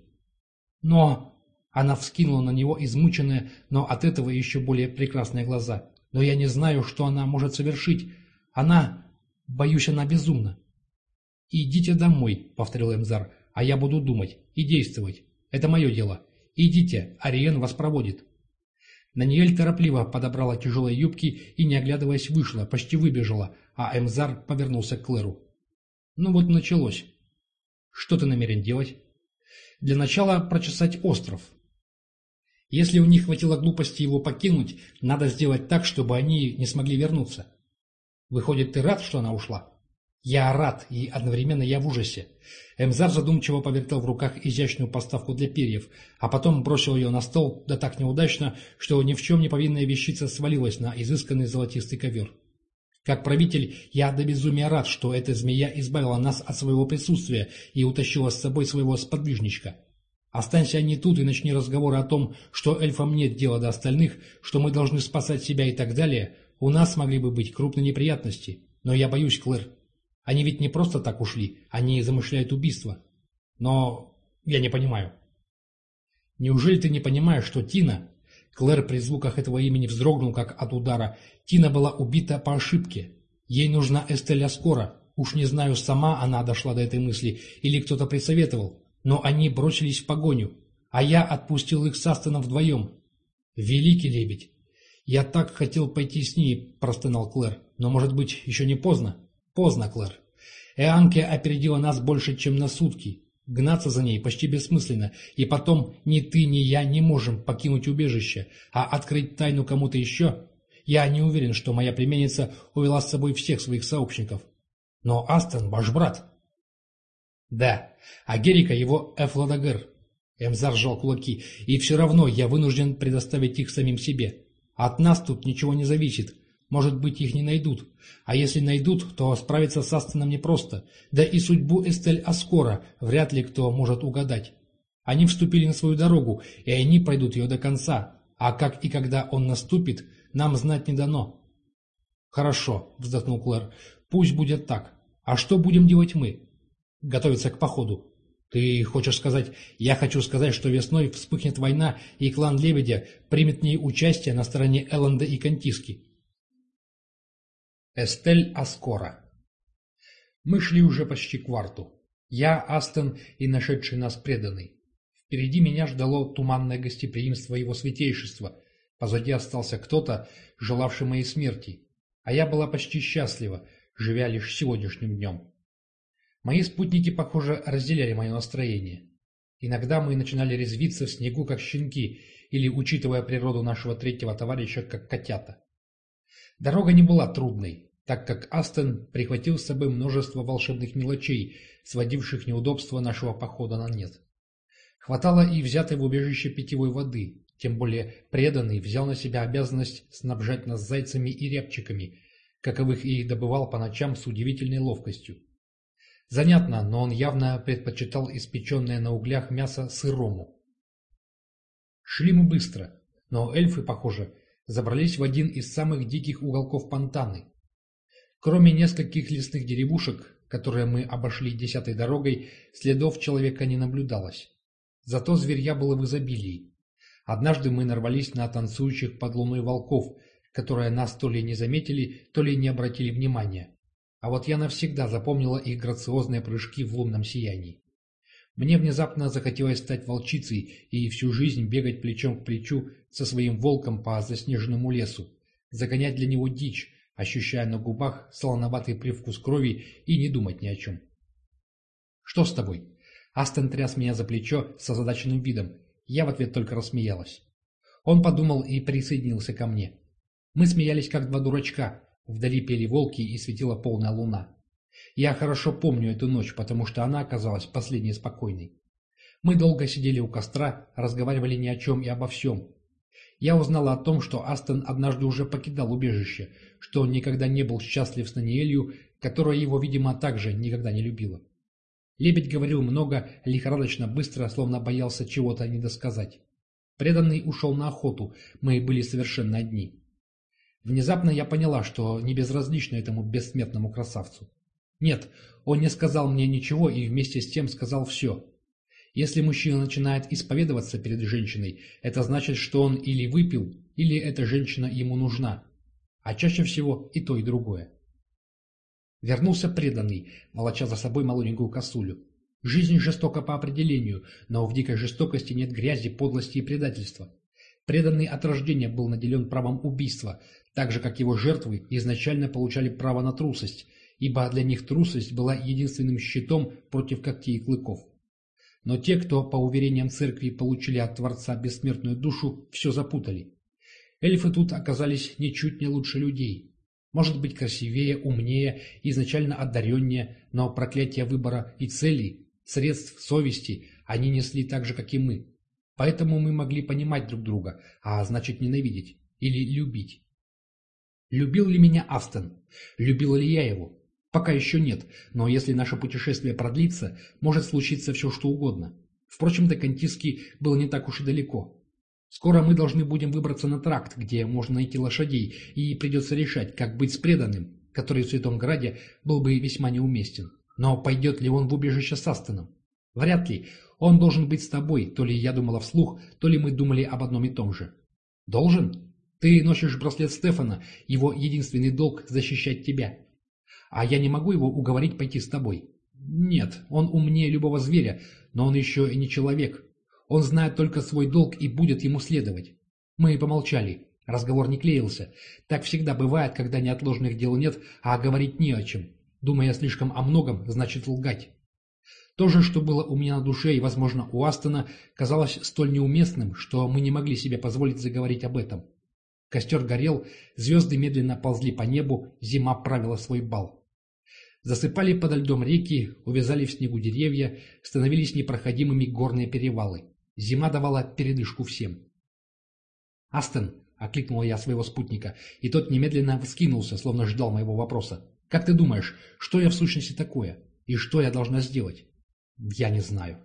«Но...» — она вскинула на него измученные, но от этого еще более прекрасные глаза. «Но я не знаю, что она может совершить. Она... Боюсь, она безумна». «Идите домой», — повторил Эмзар, — «а я буду думать и действовать. Это мое дело. Идите, Ариен вас проводит». Наниэль торопливо подобрала тяжелые юбки и, не оглядываясь, вышла, почти выбежала, а Эмзар повернулся к Клэру. «Ну вот началось. Что ты намерен делать?» «Для начала прочесать остров. Если у них хватило глупости его покинуть, надо сделать так, чтобы они не смогли вернуться. Выходит, ты рад, что она ушла?» Я рад, и одновременно я в ужасе. Эмзар задумчиво повертел в руках изящную поставку для перьев, а потом бросил ее на стол, да так неудачно, что ни в чем не повинная вещица свалилась на изысканный золотистый ковер. Как правитель, я до безумия рад, что эта змея избавила нас от своего присутствия и утащила с собой своего сподвижничка. Останься они тут и начни разговоры о том, что эльфам нет дела до остальных, что мы должны спасать себя и так далее, у нас могли бы быть крупные неприятности. Но я боюсь, Клэр, они ведь не просто так ушли, они замышляют убийство. Но я не понимаю. Неужели ты не понимаешь, что Тина... Клэр при звуках этого имени вздрогнул, как от удара. Тина была убита по ошибке. Ей нужна Эстеля скоро. Уж не знаю, сама она дошла до этой мысли или кто-то присоветовал. Но они бросились в погоню, а я отпустил их с Астоном вдвоем. Великий лебедь! Я так хотел пойти с ней, простонал Клэр. Но, может быть, еще не поздно? Поздно, Клэр. Эанке опередила нас больше, чем на сутки. Гнаться за ней почти бессмысленно, и потом ни ты, ни я не можем покинуть убежище, а открыть тайну кому-то еще. Я не уверен, что моя племянница увела с собой всех своих сообщников. Но Астон ваш брат. Да, а Герика его Эфло дагэр. Эмзар сжал кулаки. И все равно я вынужден предоставить их самим себе. От нас тут ничего не зависит. Может быть, их не найдут. А если найдут, то справиться с Астоном непросто. Да и судьбу Эстель Аскора вряд ли кто может угадать. Они вступили на свою дорогу, и они пройдут ее до конца. А как и когда он наступит, нам знать не дано. «Хорошо», — вздохнул Клэр, — «пусть будет так. А что будем делать мы?» «Готовиться к походу». «Ты хочешь сказать, я хочу сказать, что весной вспыхнет война, и клан Лебедя примет в ней участие на стороне Элленда и Кантиски?» Эстель Аскора. Мы шли уже почти кварту. Я, Астон и нашедший нас преданный. Впереди меня ждало туманное гостеприимство его святейшества. Позади остался кто-то, желавший моей смерти. А я была почти счастлива, живя лишь сегодняшним днем. Мои спутники, похоже, разделяли мое настроение. Иногда мы начинали резвиться в снегу, как щенки, или, учитывая природу нашего третьего товарища, как котята. Дорога не была трудной, так как Астон прихватил с собой множество волшебных мелочей, сводивших неудобства нашего похода на нет. Хватало и взятой в убежище питьевой воды, тем более преданный взял на себя обязанность снабжать нас зайцами и рябчиками, каковых и добывал по ночам с удивительной ловкостью. Занятно, но он явно предпочитал испеченное на углях мясо сырому. Шли мы быстро, но эльфы, похоже, забрались в один из самых диких уголков Пантаны. Кроме нескольких лесных деревушек, которые мы обошли десятой дорогой, следов человека не наблюдалось. Зато зверья было в изобилии. Однажды мы нарвались на танцующих под луной волков, которые нас то ли не заметили, то ли не обратили внимания. А вот я навсегда запомнила их грациозные прыжки в лунном сиянии. Мне внезапно захотелось стать волчицей и всю жизнь бегать плечом к плечу со своим волком по заснеженному лесу, загонять для него дичь, ощущая на губах солоноватый привкус крови и не думать ни о чем. «Что с тобой?» Астон тряс меня за плечо с озадаченным видом. Я в ответ только рассмеялась. Он подумал и присоединился ко мне. Мы смеялись, как два дурачка. Вдали пели волки и светила полная луна. Я хорошо помню эту ночь, потому что она оказалась последней спокойной. Мы долго сидели у костра, разговаривали ни о чем и обо всем. Я узнала о том, что Астон однажды уже покидал убежище, что он никогда не был счастлив с Наниэлью, которая его, видимо, также никогда не любила. Лебедь говорил много, лихорадочно быстро, словно боялся чего-то недосказать. Преданный ушел на охоту, мы были совершенно одни. Внезапно я поняла, что не безразлично этому бессмертному красавцу. Нет, он не сказал мне ничего и вместе с тем сказал все. Если мужчина начинает исповедоваться перед женщиной, это значит, что он или выпил, или эта женщина ему нужна. А чаще всего и то, и другое. Вернулся преданный, волоча за собой молоденькую косулю. Жизнь жестока по определению, но в дикой жестокости нет грязи, подлости и предательства. Преданный от рождения был наделен правом убийства, так же, как его жертвы изначально получали право на трусость, ибо для них трусость была единственным щитом против когтей и клыков. Но те, кто, по уверениям церкви, получили от Творца бессмертную душу, все запутали. Эльфы тут оказались ничуть не лучше людей. Может быть, красивее, умнее, изначально одареннее, но проклятие выбора и целей, средств совести они несли так же, как и мы. Поэтому мы могли понимать друг друга, а значит ненавидеть или любить. Любил ли меня Астон? Любил ли я его? Пока еще нет, но если наше путешествие продлится, может случиться все что угодно. Впрочем, до Кантиски было не так уж и далеко. Скоро мы должны будем выбраться на тракт, где можно найти лошадей, и придется решать, как быть с преданным, который в Святом Граде был бы весьма неуместен. Но пойдет ли он в убежище с Астоном? Вряд ли. Он должен быть с тобой, то ли я думала вслух, то ли мы думали об одном и том же. Должен? Ты носишь браслет Стефана, его единственный долг – защищать тебя. А я не могу его уговорить пойти с тобой. Нет, он умнее любого зверя, но он еще и не человек. Он знает только свой долг и будет ему следовать. Мы помолчали. Разговор не клеился. Так всегда бывает, когда неотложных дел нет, а говорить не о чем. Думая слишком о многом, значит лгать. То же, что было у меня на душе и, возможно, у Астона, казалось столь неуместным, что мы не могли себе позволить заговорить об этом. Костер горел, звезды медленно ползли по небу, зима правила свой бал. Засыпали подо льдом реки, увязали в снегу деревья, становились непроходимыми горные перевалы. Зима давала передышку всем. «Астон!» — окликнула я своего спутника, и тот немедленно вскинулся, словно ждал моего вопроса. «Как ты думаешь, что я в сущности такое? И что я должна сделать?» «Я не знаю».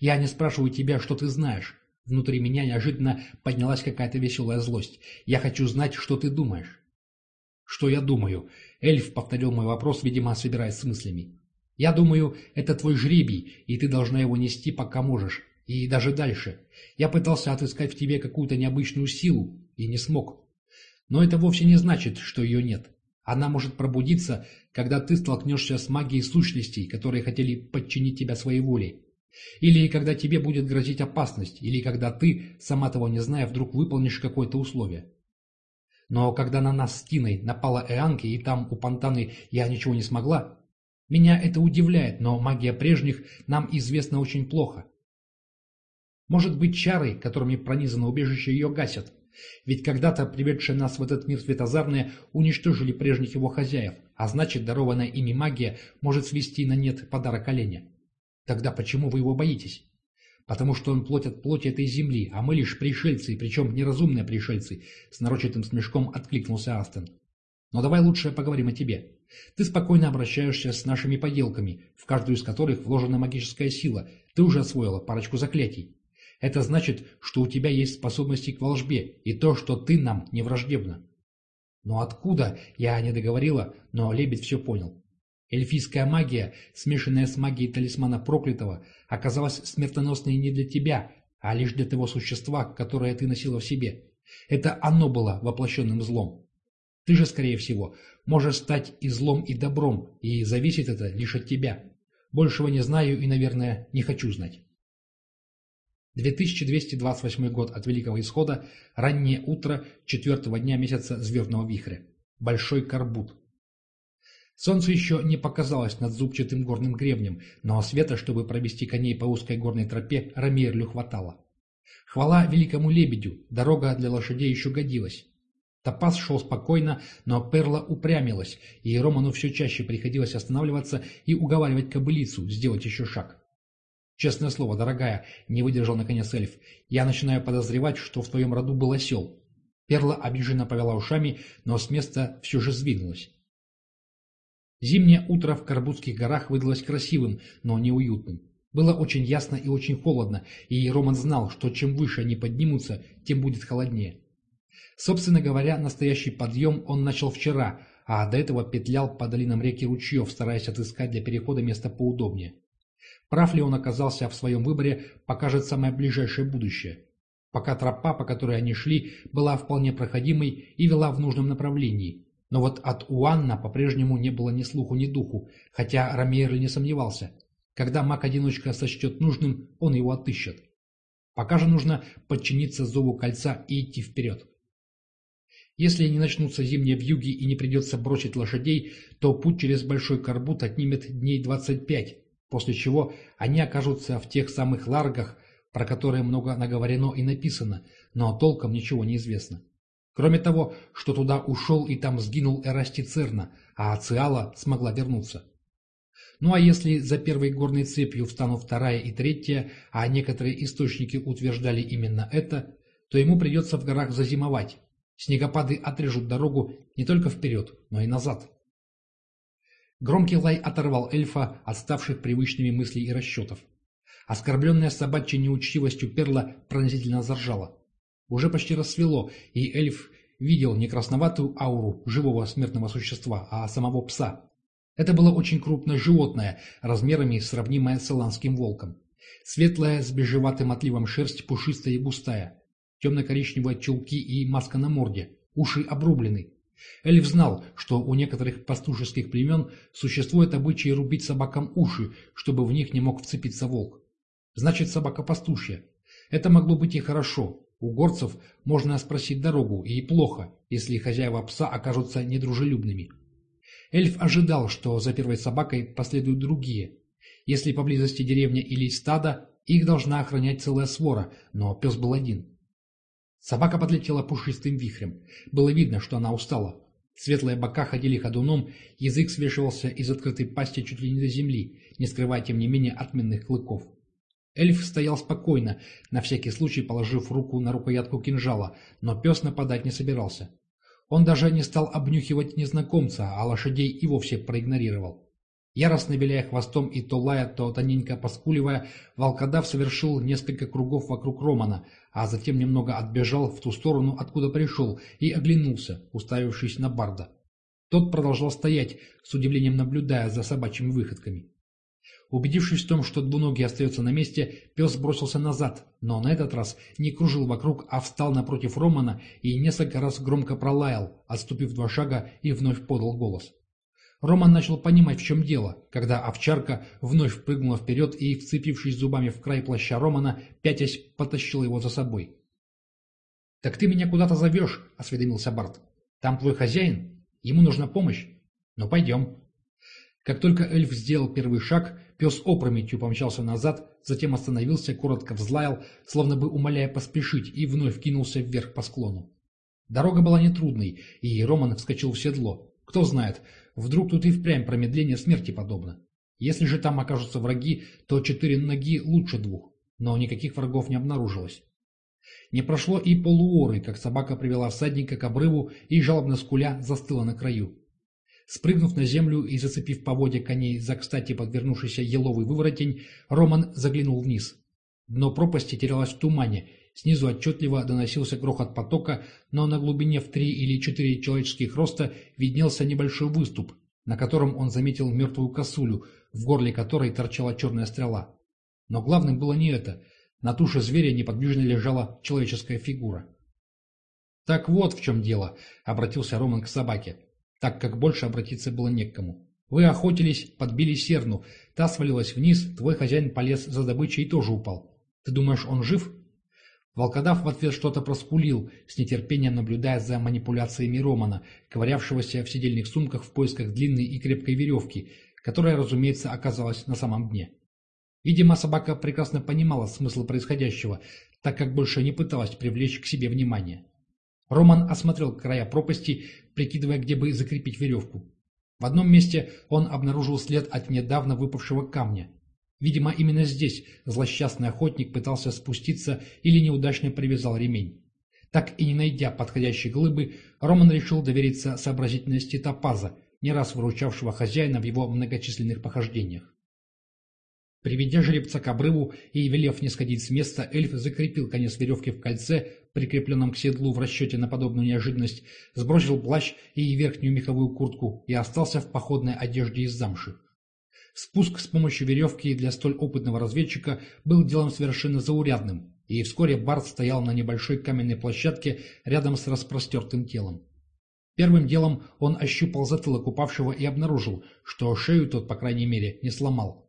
«Я не спрашиваю тебя, что ты знаешь. Внутри меня неожиданно поднялась какая-то веселая злость. Я хочу знать, что ты думаешь». «Что я думаю?» Эльф повторил мой вопрос, видимо, собираясь с мыслями. «Я думаю, это твой жребий, и ты должна его нести, пока можешь. И даже дальше. Я пытался отыскать в тебе какую-то необычную силу, и не смог. Но это вовсе не значит, что ее нет. Она может пробудиться, когда ты столкнешься с магией сущностей, которые хотели подчинить тебя своей воле. Или когда тебе будет грозить опасность, или когда ты, сама того не зная, вдруг выполнишь какое-то условие. Но когда на нас с Тиной напала Эанки, и там у Пантаны я ничего не смогла, меня это удивляет, но магия прежних нам известна очень плохо. Может быть, чары, которыми пронизано убежище, ее гасят. Ведь когда-то приведшие нас в этот мир светозарные уничтожили прежних его хозяев, а значит, дарованная ими магия может свести на нет подарок оленя. Тогда почему вы его боитесь? потому что он плоть от плоти этой земли, а мы лишь пришельцы, причем неразумные пришельцы», — с нарочитым смешком откликнулся Астон. «Но давай лучше поговорим о тебе. Ты спокойно обращаешься с нашими поделками, в каждую из которых вложена магическая сила. Ты уже освоила парочку заклятий. Это значит, что у тебя есть способности к волжбе, и то, что ты нам не враждебна». «Но откуда?» — я не договорила, но Лебедь все понял. Эльфийская магия, смешанная с магией талисмана проклятого, оказалась смертоносной не для тебя, а лишь для того существа, которое ты носила в себе. Это оно было воплощенным злом. Ты же, скорее всего, можешь стать и злом, и добром, и зависит это лишь от тебя. Большего не знаю и, наверное, не хочу знать. 2228 год от Великого Исхода, раннее утро четвертого дня месяца Звездного Вихря. Большой Карбут. Солнце еще не показалось над зубчатым горным гребнем, но света, чтобы провести коней по узкой горной тропе, Рамиерлю хватало. Хвала великому лебедю, дорога для лошадей еще годилась. Топаз шел спокойно, но Перла упрямилась, и Роману все чаще приходилось останавливаться и уговаривать кобылицу сделать еще шаг. «Честное слово, дорогая», — не выдержал наконец эльф, — «я начинаю подозревать, что в твоем роду был осел». Перла обиженно повела ушами, но с места все же сдвинулась. Зимнее утро в Карбутских горах выдалось красивым, но неуютным. Было очень ясно и очень холодно, и Роман знал, что чем выше они поднимутся, тем будет холоднее. Собственно говоря, настоящий подъем он начал вчера, а до этого петлял по долинам реки ручьев, стараясь отыскать для перехода место поудобнее. Прав ли он оказался в своем выборе, покажет самое ближайшее будущее. Пока тропа, по которой они шли, была вполне проходимой и вела в нужном направлении. Но вот от Уанна по-прежнему не было ни слуху, ни духу, хотя Рамейр не сомневался. Когда маг-одиночка сочтет нужным, он его отыщет. Пока же нужно подчиниться зову кольца и идти вперед. Если не начнутся зимние вьюги и не придется бросить лошадей, то путь через Большой Карбут отнимет дней 25, после чего они окажутся в тех самых ларгах, про которые много наговорено и написано, но толком ничего не известно. Кроме того, что туда ушел и там сгинул Эрасти Церна, а Циала смогла вернуться. Ну а если за первой горной цепью встанут вторая и третья, а некоторые источники утверждали именно это, то ему придется в горах зазимовать. Снегопады отрежут дорогу не только вперед, но и назад. Громкий лай оторвал эльфа от ставших привычными мыслей и расчетов. Оскорбленная собачьей неучтивостью перла пронзительно заржала. Уже почти рассвело, и эльф видел не красноватую ауру живого смертного существа, а самого пса, это было очень крупное животное, размерами сравнимое с иландским волком. Светлая, с бежеватым отливом шерсть, пушистая и густая. Темно-коричневые чулки и маска на морде. Уши обрублены. Эльф знал, что у некоторых пастушеских племен существует обычай рубить собакам уши, чтобы в них не мог вцепиться волк. Значит, собака пастушья. Это могло быть и хорошо. У горцев можно спросить дорогу, и плохо, если хозяева пса окажутся недружелюбными. Эльф ожидал, что за первой собакой последуют другие. Если поблизости деревня или стадо, их должна охранять целая свора, но пес был один. Собака подлетела пушистым вихрем. Было видно, что она устала. Светлые бока ходили ходуном, язык свешивался из открытой пасти чуть ли не до земли, не скрывая, тем не менее, отменных клыков. Эльф стоял спокойно, на всякий случай положив руку на рукоятку кинжала, но пес нападать не собирался. Он даже не стал обнюхивать незнакомца, а лошадей и вовсе проигнорировал. Яростно виляя хвостом и то лая, то тоненько поскуливая, волкодав совершил несколько кругов вокруг Романа, а затем немного отбежал в ту сторону, откуда пришел, и оглянулся, уставившись на Барда. Тот продолжал стоять, с удивлением наблюдая за собачьими выходками. Убедившись в том, что двуногий остается на месте, пес бросился назад, но на этот раз не кружил вокруг, а встал напротив Романа и несколько раз громко пролаял, отступив два шага и вновь подал голос. Роман начал понимать, в чем дело, когда овчарка вновь прыгнула вперед и, вцепившись зубами в край плаща Романа, пятясь, потащил его за собой. «Так ты меня куда-то зовешь?» — осведомился Барт. «Там твой хозяин? Ему нужна помощь? Ну, пойдем». Как только эльф сделал первый шаг, пес опрометью помчался назад, затем остановился, коротко взлаял, словно бы умоляя поспешить, и вновь кинулся вверх по склону. Дорога была нетрудной, и Роман вскочил в седло. Кто знает, вдруг тут и впрямь промедление смерти подобно. Если же там окажутся враги, то четыре ноги лучше двух, но никаких врагов не обнаружилось. Не прошло и полуоры, как собака привела всадника к обрыву и, жалобно скуля, застыла на краю. Спрыгнув на землю и зацепив поводья коней за кстати подвернувшийся еловый выворотень, Роман заглянул вниз. Дно пропасти терялось в тумане, снизу отчетливо доносился грохот потока, но на глубине в три или четыре человеческих роста виднелся небольшой выступ, на котором он заметил мертвую косулю, в горле которой торчала черная стрела. Но главным было не это. На туше зверя неподвижно лежала человеческая фигура. «Так вот в чем дело», — обратился Роман к собаке так как больше обратиться было не к кому. Вы охотились, подбили серну, та свалилась вниз, твой хозяин полез за добычей и тоже упал. Ты думаешь, он жив? Волкодав в ответ что-то проскулил, с нетерпением наблюдая за манипуляциями Романа, ковырявшегося в сидельных сумках в поисках длинной и крепкой веревки, которая, разумеется, оказалась на самом дне. Видимо, собака прекрасно понимала смысл происходящего, так как больше не пыталась привлечь к себе внимание. Роман осмотрел края пропасти, прикидывая, где бы закрепить веревку. В одном месте он обнаружил след от недавно выпавшего камня. Видимо, именно здесь злосчастный охотник пытался спуститься или неудачно привязал ремень. Так и не найдя подходящей глыбы, Роман решил довериться сообразительности топаза, не раз выручавшего хозяина в его многочисленных похождениях. Приведя жеребца к обрыву и велев не сходить с места, эльф закрепил конец веревки в кольце, прикрепленном к седлу в расчете на подобную неожиданность, сбросил плащ и верхнюю меховую куртку и остался в походной одежде из замши. Спуск с помощью веревки для столь опытного разведчика был делом совершенно заурядным, и вскоре Барт стоял на небольшой каменной площадке рядом с распростертым телом. Первым делом он ощупал затылок упавшего и обнаружил, что шею тот, по крайней мере, не сломал.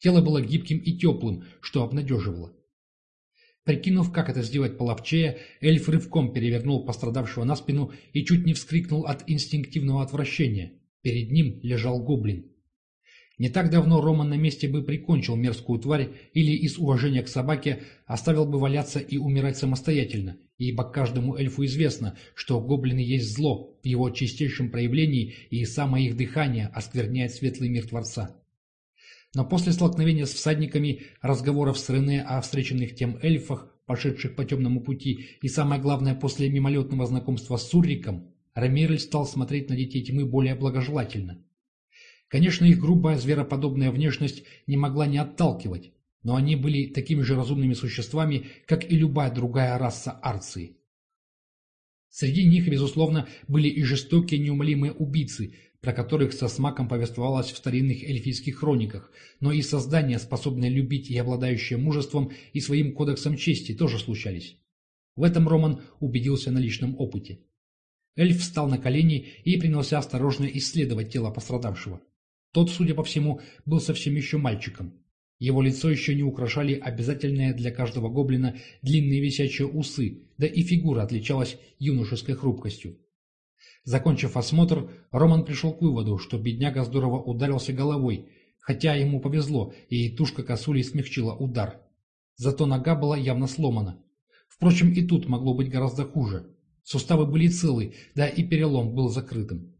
Тело было гибким и теплым, что обнадеживало. Прикинув, как это сделать половчее, эльф рывком перевернул пострадавшего на спину и чуть не вскрикнул от инстинктивного отвращения. Перед ним лежал гоблин. Не так давно Роман на месте бы прикончил мерзкую тварь или из уважения к собаке оставил бы валяться и умирать самостоятельно, ибо каждому эльфу известно, что гоблины есть зло в его чистейшем проявлении и самое их дыхание оскверняет светлый мир Творца. Но после столкновения с всадниками, разговоров с Рене о встреченных тем эльфах, пошедших по темному пути, и самое главное, после мимолетного знакомства с Сурриком, Рамирль стал смотреть на детей тьмы более благожелательно. Конечно, их грубая звероподобная внешность не могла не отталкивать, но они были такими же разумными существами, как и любая другая раса Арции. Среди них, безусловно, были и жестокие неумолимые убийцы, про которых со смаком повествовалось в старинных эльфийских хрониках, но и создания, способные любить и обладающие мужеством и своим кодексом чести, тоже случались. В этом Роман убедился на личном опыте. Эльф встал на колени и принялся осторожно исследовать тело пострадавшего. Тот, судя по всему, был совсем еще мальчиком. Его лицо еще не украшали обязательные для каждого гоблина длинные висячие усы, да и фигура отличалась юношеской хрупкостью. Закончив осмотр, Роман пришел к выводу, что бедняга здорово ударился головой, хотя ему повезло, и тушка косули смягчила удар. Зато нога была явно сломана. Впрочем, и тут могло быть гораздо хуже. Суставы были целы, да и перелом был закрытым.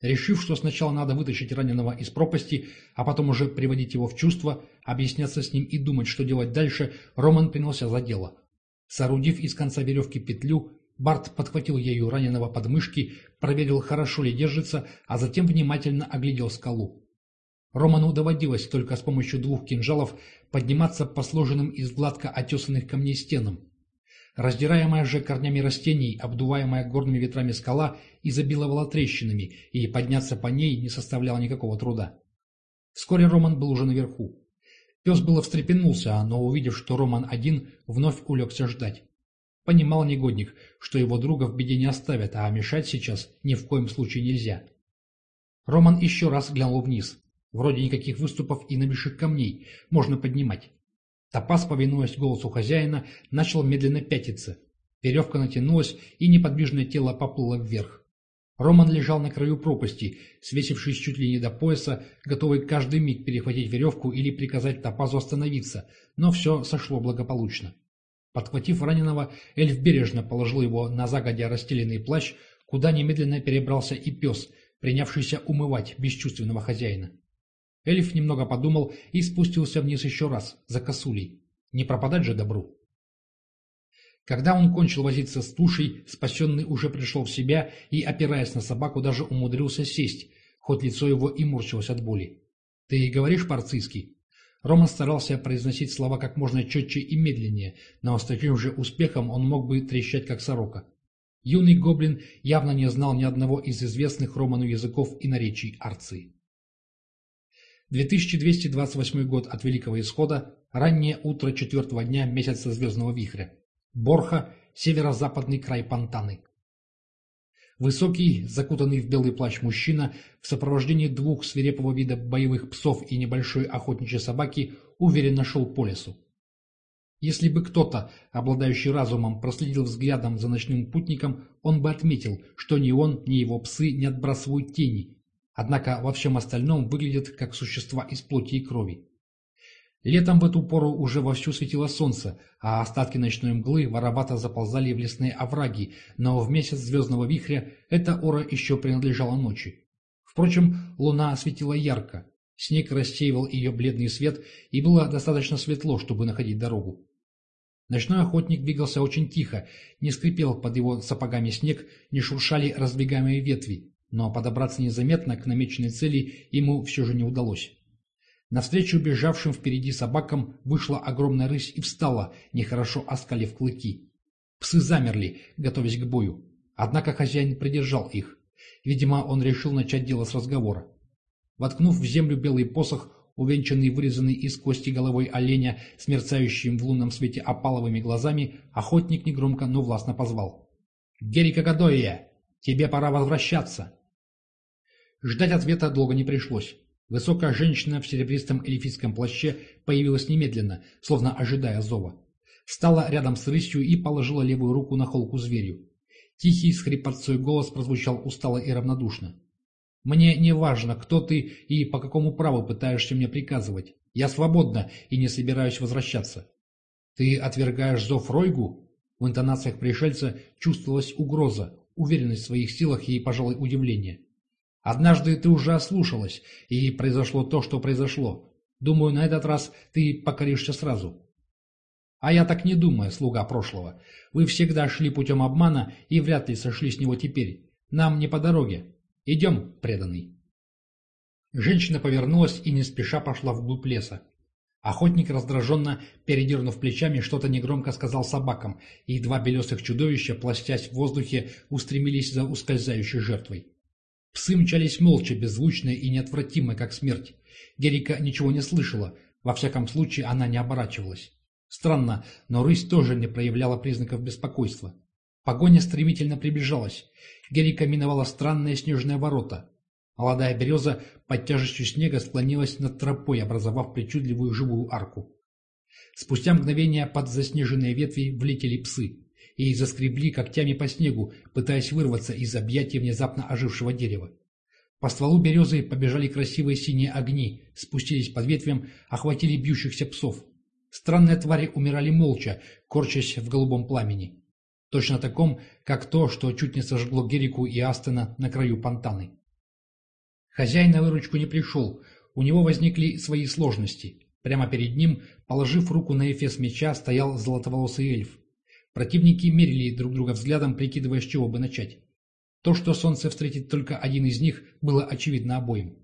Решив, что сначала надо вытащить раненого из пропасти, а потом уже приводить его в чувство, объясняться с ним и думать, что делать дальше, Роман принялся за дело. Соорудив из конца веревки петлю, Барт подхватил ею раненого под мышки, проверил, хорошо ли держится, а затем внимательно оглядел скалу. Роману доводилось только с помощью двух кинжалов подниматься по сложенным из гладко отесанных камней стенам. Раздираемая же корнями растений, обдуваемая горными ветрами скала, изобиловала трещинами, и подняться по ней не составляло никакого труда. Вскоре Роман был уже наверху. Пес было встрепенулся, но, увидев, что Роман один, вновь улегся ждать. Понимал негодник, что его друга в беде не оставят, а мешать сейчас ни в коем случае нельзя. Роман еще раз глянул вниз. Вроде никаких выступов и набивших камней можно поднимать. Топаз, повинуясь голосу хозяина, начал медленно пятиться. Веревка натянулась, и неподвижное тело поплыло вверх. Роман лежал на краю пропасти, свесившись чуть ли не до пояса, готовый каждый миг перехватить веревку или приказать Топазу остановиться, но все сошло благополучно. Подхватив раненого, эльф бережно положил его на загодя расстеленный плащ, куда немедленно перебрался и пес, принявшийся умывать бесчувственного хозяина. Эльф немного подумал и спустился вниз еще раз, за косулей. Не пропадать же добру. Когда он кончил возиться с тушей, спасенный уже пришел в себя и, опираясь на собаку, даже умудрился сесть, хоть лицо его и морщилось от боли. «Ты говоришь по-арцийски?» Роман старался произносить слова как можно четче и медленнее, но с таким же успехом он мог бы трещать, как сорока. Юный гоблин явно не знал ни одного из известных Роману языков и наречий Арции. 2228 год от Великого Исхода, раннее утро четвертого дня месяца Звездного Вихря. Борха, северо-западный край Пантаны. Высокий, закутанный в белый плащ мужчина в сопровождении двух свирепого вида боевых псов и небольшой охотничьей собаки уверенно шел по лесу. Если бы кто-то, обладающий разумом, проследил взглядом за ночным путником, он бы отметил, что ни он, ни его псы не отбрасывают тени, однако во всем остальном выглядят как существа из плоти и крови. Летом в эту пору уже вовсю светило солнце, а остатки ночной мглы воровато заползали в лесные овраги, но в месяц звездного вихря эта ора еще принадлежала ночи. Впрочем, луна светила ярко. Снег рассеивал ее бледный свет, и было достаточно светло, чтобы находить дорогу. Ночной охотник двигался очень тихо, не скрипел под его сапогами снег, не шуршали раздвигаемые ветви, но подобраться незаметно к намеченной цели ему все же не удалось. Навстречу бежавшим впереди собакам вышла огромная рысь и встала, нехорошо оскалив клыки. Псы замерли, готовясь к бою. Однако хозяин придержал их. Видимо, он решил начать дело с разговора. Воткнув в землю белый посох, увенчанный вырезанный из кости головой оленя с мерцающим в лунном свете опаловыми глазами, охотник негромко, но властно позвал. «Герика Гадоия, тебе пора возвращаться!» Ждать ответа долго не пришлось. Высокая женщина в серебристом эльфийском плаще появилась немедленно, словно ожидая зова. Стала рядом с рысью и положила левую руку на холку зверю. Тихий с хрипотцой голос прозвучал устало и равнодушно. «Мне не важно, кто ты и по какому праву пытаешься мне приказывать. Я свободна и не собираюсь возвращаться». «Ты отвергаешь зов Ройгу?» В интонациях пришельца чувствовалась угроза, уверенность в своих силах и, пожалуй, удивление. Однажды ты уже ослушалась, и произошло то, что произошло. Думаю, на этот раз ты покоришься сразу. А я так не думаю, слуга прошлого. Вы всегда шли путем обмана и вряд ли сошли с него теперь. Нам не по дороге. Идем, преданный. Женщина повернулась и не спеша пошла вглубь леса. Охотник, раздраженно передернув плечами, что-то негромко сказал собакам, и два белесых чудовища, пластясь в воздухе, устремились за ускользающей жертвой. Псы мчались молча, беззвучно и неотвратимо, как смерть. Герика ничего не слышала, во всяком случае она не оборачивалась. Странно, но рысь тоже не проявляла признаков беспокойства. Погоня стремительно приближалась. Герика миновала странные снежные ворота. Молодая береза под тяжестью снега склонилась над тропой, образовав причудливую живую арку. Спустя мгновение под заснеженные ветви влетели псы и заскребли когтями по снегу, пытаясь вырваться из объятия внезапно ожившего дерева. По стволу березы побежали красивые синие огни, спустились под ветвям, охватили бьющихся псов. Странные твари умирали молча, корчась в голубом пламени. Точно таком, как то, что чуть не сожгло Герику и Астена на краю понтаны. Хозяин на выручку не пришел, у него возникли свои сложности. Прямо перед ним, положив руку на эфес меча, стоял золотоволосый эльф. Противники мерили друг друга взглядом, прикидывая, с чего бы начать. То, что солнце встретит только один из них, было очевидно обоим.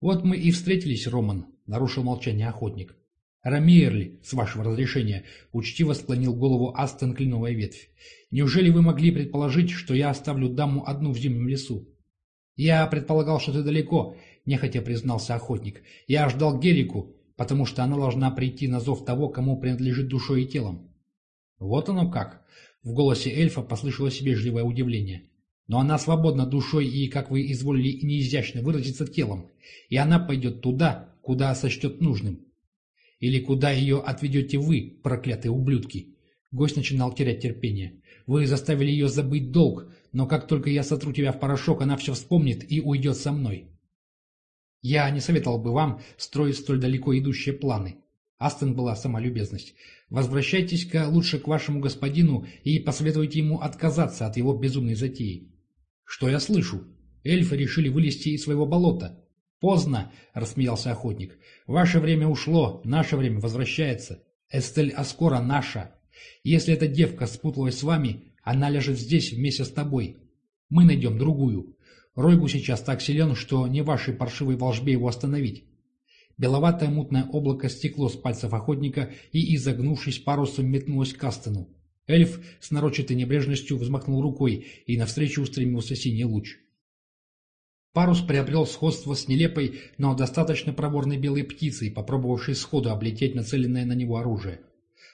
«Вот мы и встретились, Роман», — нарушил молчание охотник. «Рамиерли, с вашего разрешения», — учтиво склонил голову Астон кленовая ветвь. «Неужели вы могли предположить, что я оставлю даму одну в зимнем лесу?» «Я предполагал, что ты далеко», — нехотя признался охотник. «Я ждал Герику, потому что она должна прийти на зов того, кому принадлежит душой и телом. «Вот оно как!» В голосе эльфа послышалось вежливое удивление. «Но она свободна душой и, как вы изволили неизящно выразиться, телом, и она пойдет туда, куда сочтет нужным. Или куда ее отведете вы, проклятые ублюдки!» Гость начинал терять терпение. «Вы заставили ее забыть долг, но как только я сотру тебя в порошок, она все вспомнит и уйдет со мной. Я не советовал бы вам строить столь далеко идущие планы. Астон была сама любезность. Возвращайтесь-ка лучше к вашему господину и посоветуйте ему отказаться от его безумной затеи. Что я слышу? Эльфы решили вылезти из своего болота. Поздно, рассмеялся охотник. Ваше время ушло, наше время возвращается. Эстель Аскора наша. Если эта девка спуталась с вами, она ляжет здесь вместе с тобой. Мы найдем другую. Ройгу сейчас так силен, что не вашей паршивой волжбе его остановить. Беловатое мутное облако стекло с пальцев охотника и, изогнувшись парусом, метнулось к Астену. Эльф с нарочатой небрежностью взмахнул рукой, и навстречу устремился синий луч. Парус приобрел сходство с нелепой, но достаточно проворной белой птицей, попробовавшей сходу облететь нацеленное на него оружие.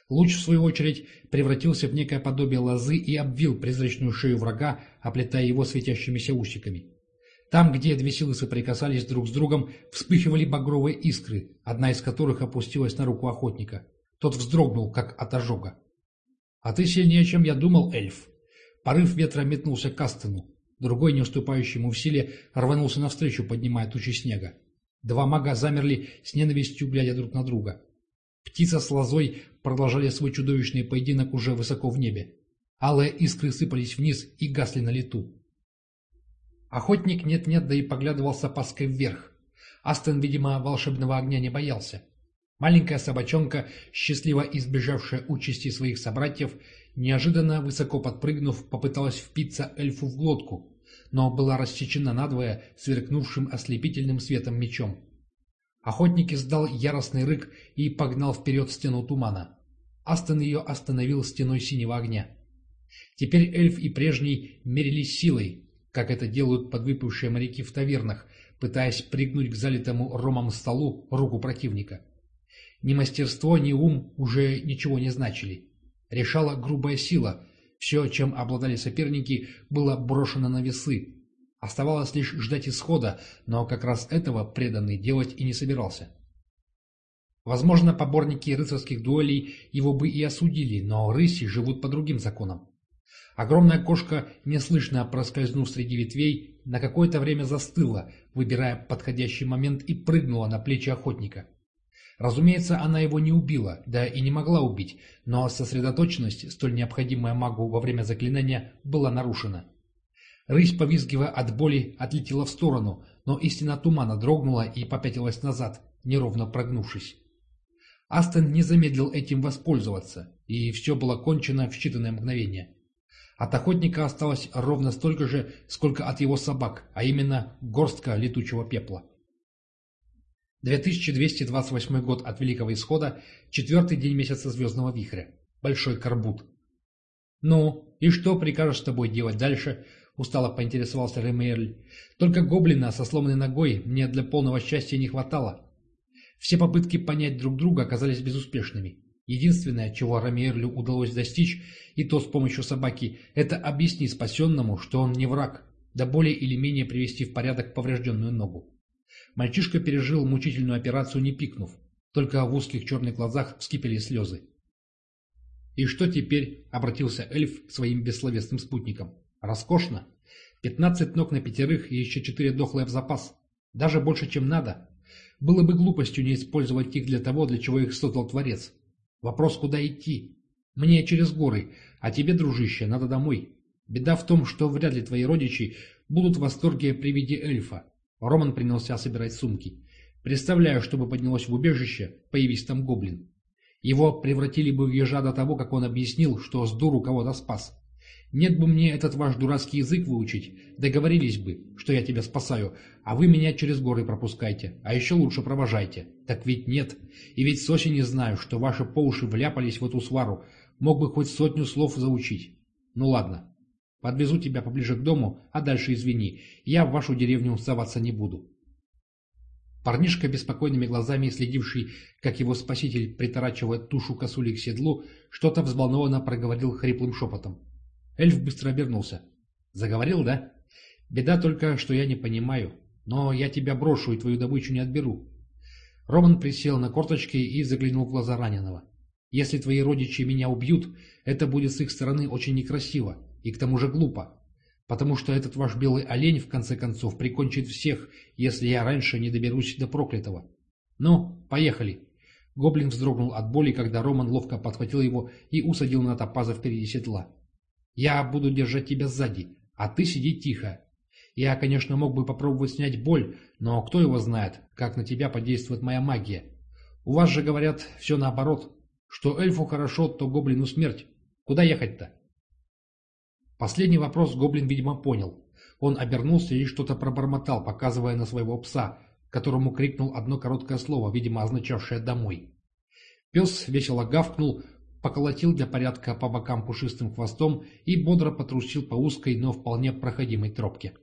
Луч, в свою очередь, превратился в некое подобие лозы и обвил призрачную шею врага, оплетая его светящимися усиками. Там, где две силы соприкасались друг с другом, вспыхивали багровые искры, одна из которых опустилась на руку охотника. Тот вздрогнул, как от ожога. «А ты сильнее, чем я думал, эльф!» Порыв ветра метнулся к Астену. Другой, не уступающий ему в силе, рванулся навстречу, поднимая тучи снега. Два мага замерли с ненавистью, глядя друг на друга. Птица с лозой продолжали свой чудовищный поединок уже высоко в небе. Алые искры сыпались вниз и гасли на лету. Охотник нет-нет, да и поглядывал с опаской вверх. Астон, видимо, волшебного огня не боялся. Маленькая собачонка, счастливо избежавшая участи своих собратьев, неожиданно высоко подпрыгнув, попыталась впиться эльфу в глотку, но была рассечена надвое сверкнувшим ослепительным светом мечом. Охотник издал яростный рык и погнал вперед стену тумана. Астон ее остановил стеной синего огня. Теперь эльф и прежний мерились силой, как это делают подвыпившие моряки в тавернах, пытаясь пригнуть к залитому ромом столу руку противника. Ни мастерство, ни ум уже ничего не значили. Решала грубая сила. Все, чем обладали соперники, было брошено на весы, Оставалось лишь ждать исхода, но как раз этого преданный делать и не собирался. Возможно, поборники рыцарских дуэлей его бы и осудили, но рыси живут по другим законам. Огромная кошка, неслышно проскользнув среди ветвей, на какое-то время застыла, выбирая подходящий момент и прыгнула на плечи охотника. Разумеется, она его не убила, да и не могла убить, но сосредоточенность, столь необходимая магу во время заклинания, была нарушена. Рысь, повизгивая от боли, отлетела в сторону, но истина тумана дрогнула и попятилась назад, неровно прогнувшись. Астон не замедлил этим воспользоваться, и все было кончено в считанные мгновения. От охотника осталось ровно столько же, сколько от его собак, а именно горстка летучего пепла. 2228 год от Великого Исхода, четвертый день месяца Звездного Вихря. Большой Карбут. «Ну, и что прикажешь с тобой делать дальше?» — устало поинтересовался Ремерль. «Только гоблина со сломанной ногой мне для полного счастья не хватало». Все попытки понять друг друга оказались безуспешными. Единственное, чего Рамиерлю удалось достичь, и то с помощью собаки, это объяснить спасенному, что он не враг, да более или менее привести в порядок поврежденную ногу. Мальчишка пережил мучительную операцию, не пикнув. Только в узких черных глазах вскипели слезы. «И что теперь?» — обратился эльф к своим бессловесным спутникам. Роскошно. Пятнадцать ног на пятерых и еще четыре дохлые в запас. Даже больше, чем надо. Было бы глупостью не использовать их для того, для чего их создал Творец. Вопрос, куда идти? Мне через горы, а тебе, дружище, надо домой. Беда в том, что вряд ли твои родичи будут в восторге при виде эльфа. Роман принялся собирать сумки. Представляю, чтобы поднялось в убежище, появись там гоблин. Его превратили бы в ежа до того, как он объяснил, что с дуру кого-то спас. Нет бы мне этот ваш дурацкий язык выучить, договорились бы, что я тебя спасаю, а вы меня через горы пропускайте, а еще лучше провожайте. Так ведь нет. И ведь с осени знаю, что ваши по уши вляпались в эту свару, мог бы хоть сотню слов заучить. Ну ладно, подвезу тебя поближе к дому, а дальше извини, я в вашу деревню соваться не буду. Парнишка, беспокойными глазами следивший, как его спаситель приторачивает тушу косули к седлу, что-то взволнованно проговорил хриплым шепотом. Эльф быстро обернулся. «Заговорил, да? Беда только, что я не понимаю. Но я тебя брошу и твою добычу не отберу». Роман присел на корточки и заглянул в глаза раненого. «Если твои родичи меня убьют, это будет с их стороны очень некрасиво и к тому же глупо, потому что этот ваш белый олень, в конце концов, прикончит всех, если я раньше не доберусь до проклятого. Ну, поехали». Гоблин вздрогнул от боли, когда Роман ловко подхватил его и усадил на топаза впереди седла. Я буду держать тебя сзади, а ты сиди тихо. Я, конечно, мог бы попробовать снять боль, но кто его знает, как на тебя подействует моя магия. У вас же, говорят, все наоборот. Что эльфу хорошо, то гоблину смерть. Куда ехать-то? Последний вопрос гоблин, видимо, понял. Он обернулся и что-то пробормотал, показывая на своего пса, которому крикнул одно короткое слово, видимо, означавшее «домой». Пес весело гавкнул, поколотил для порядка по бокам пушистым хвостом и бодро потрусил по узкой, но вполне проходимой тропке.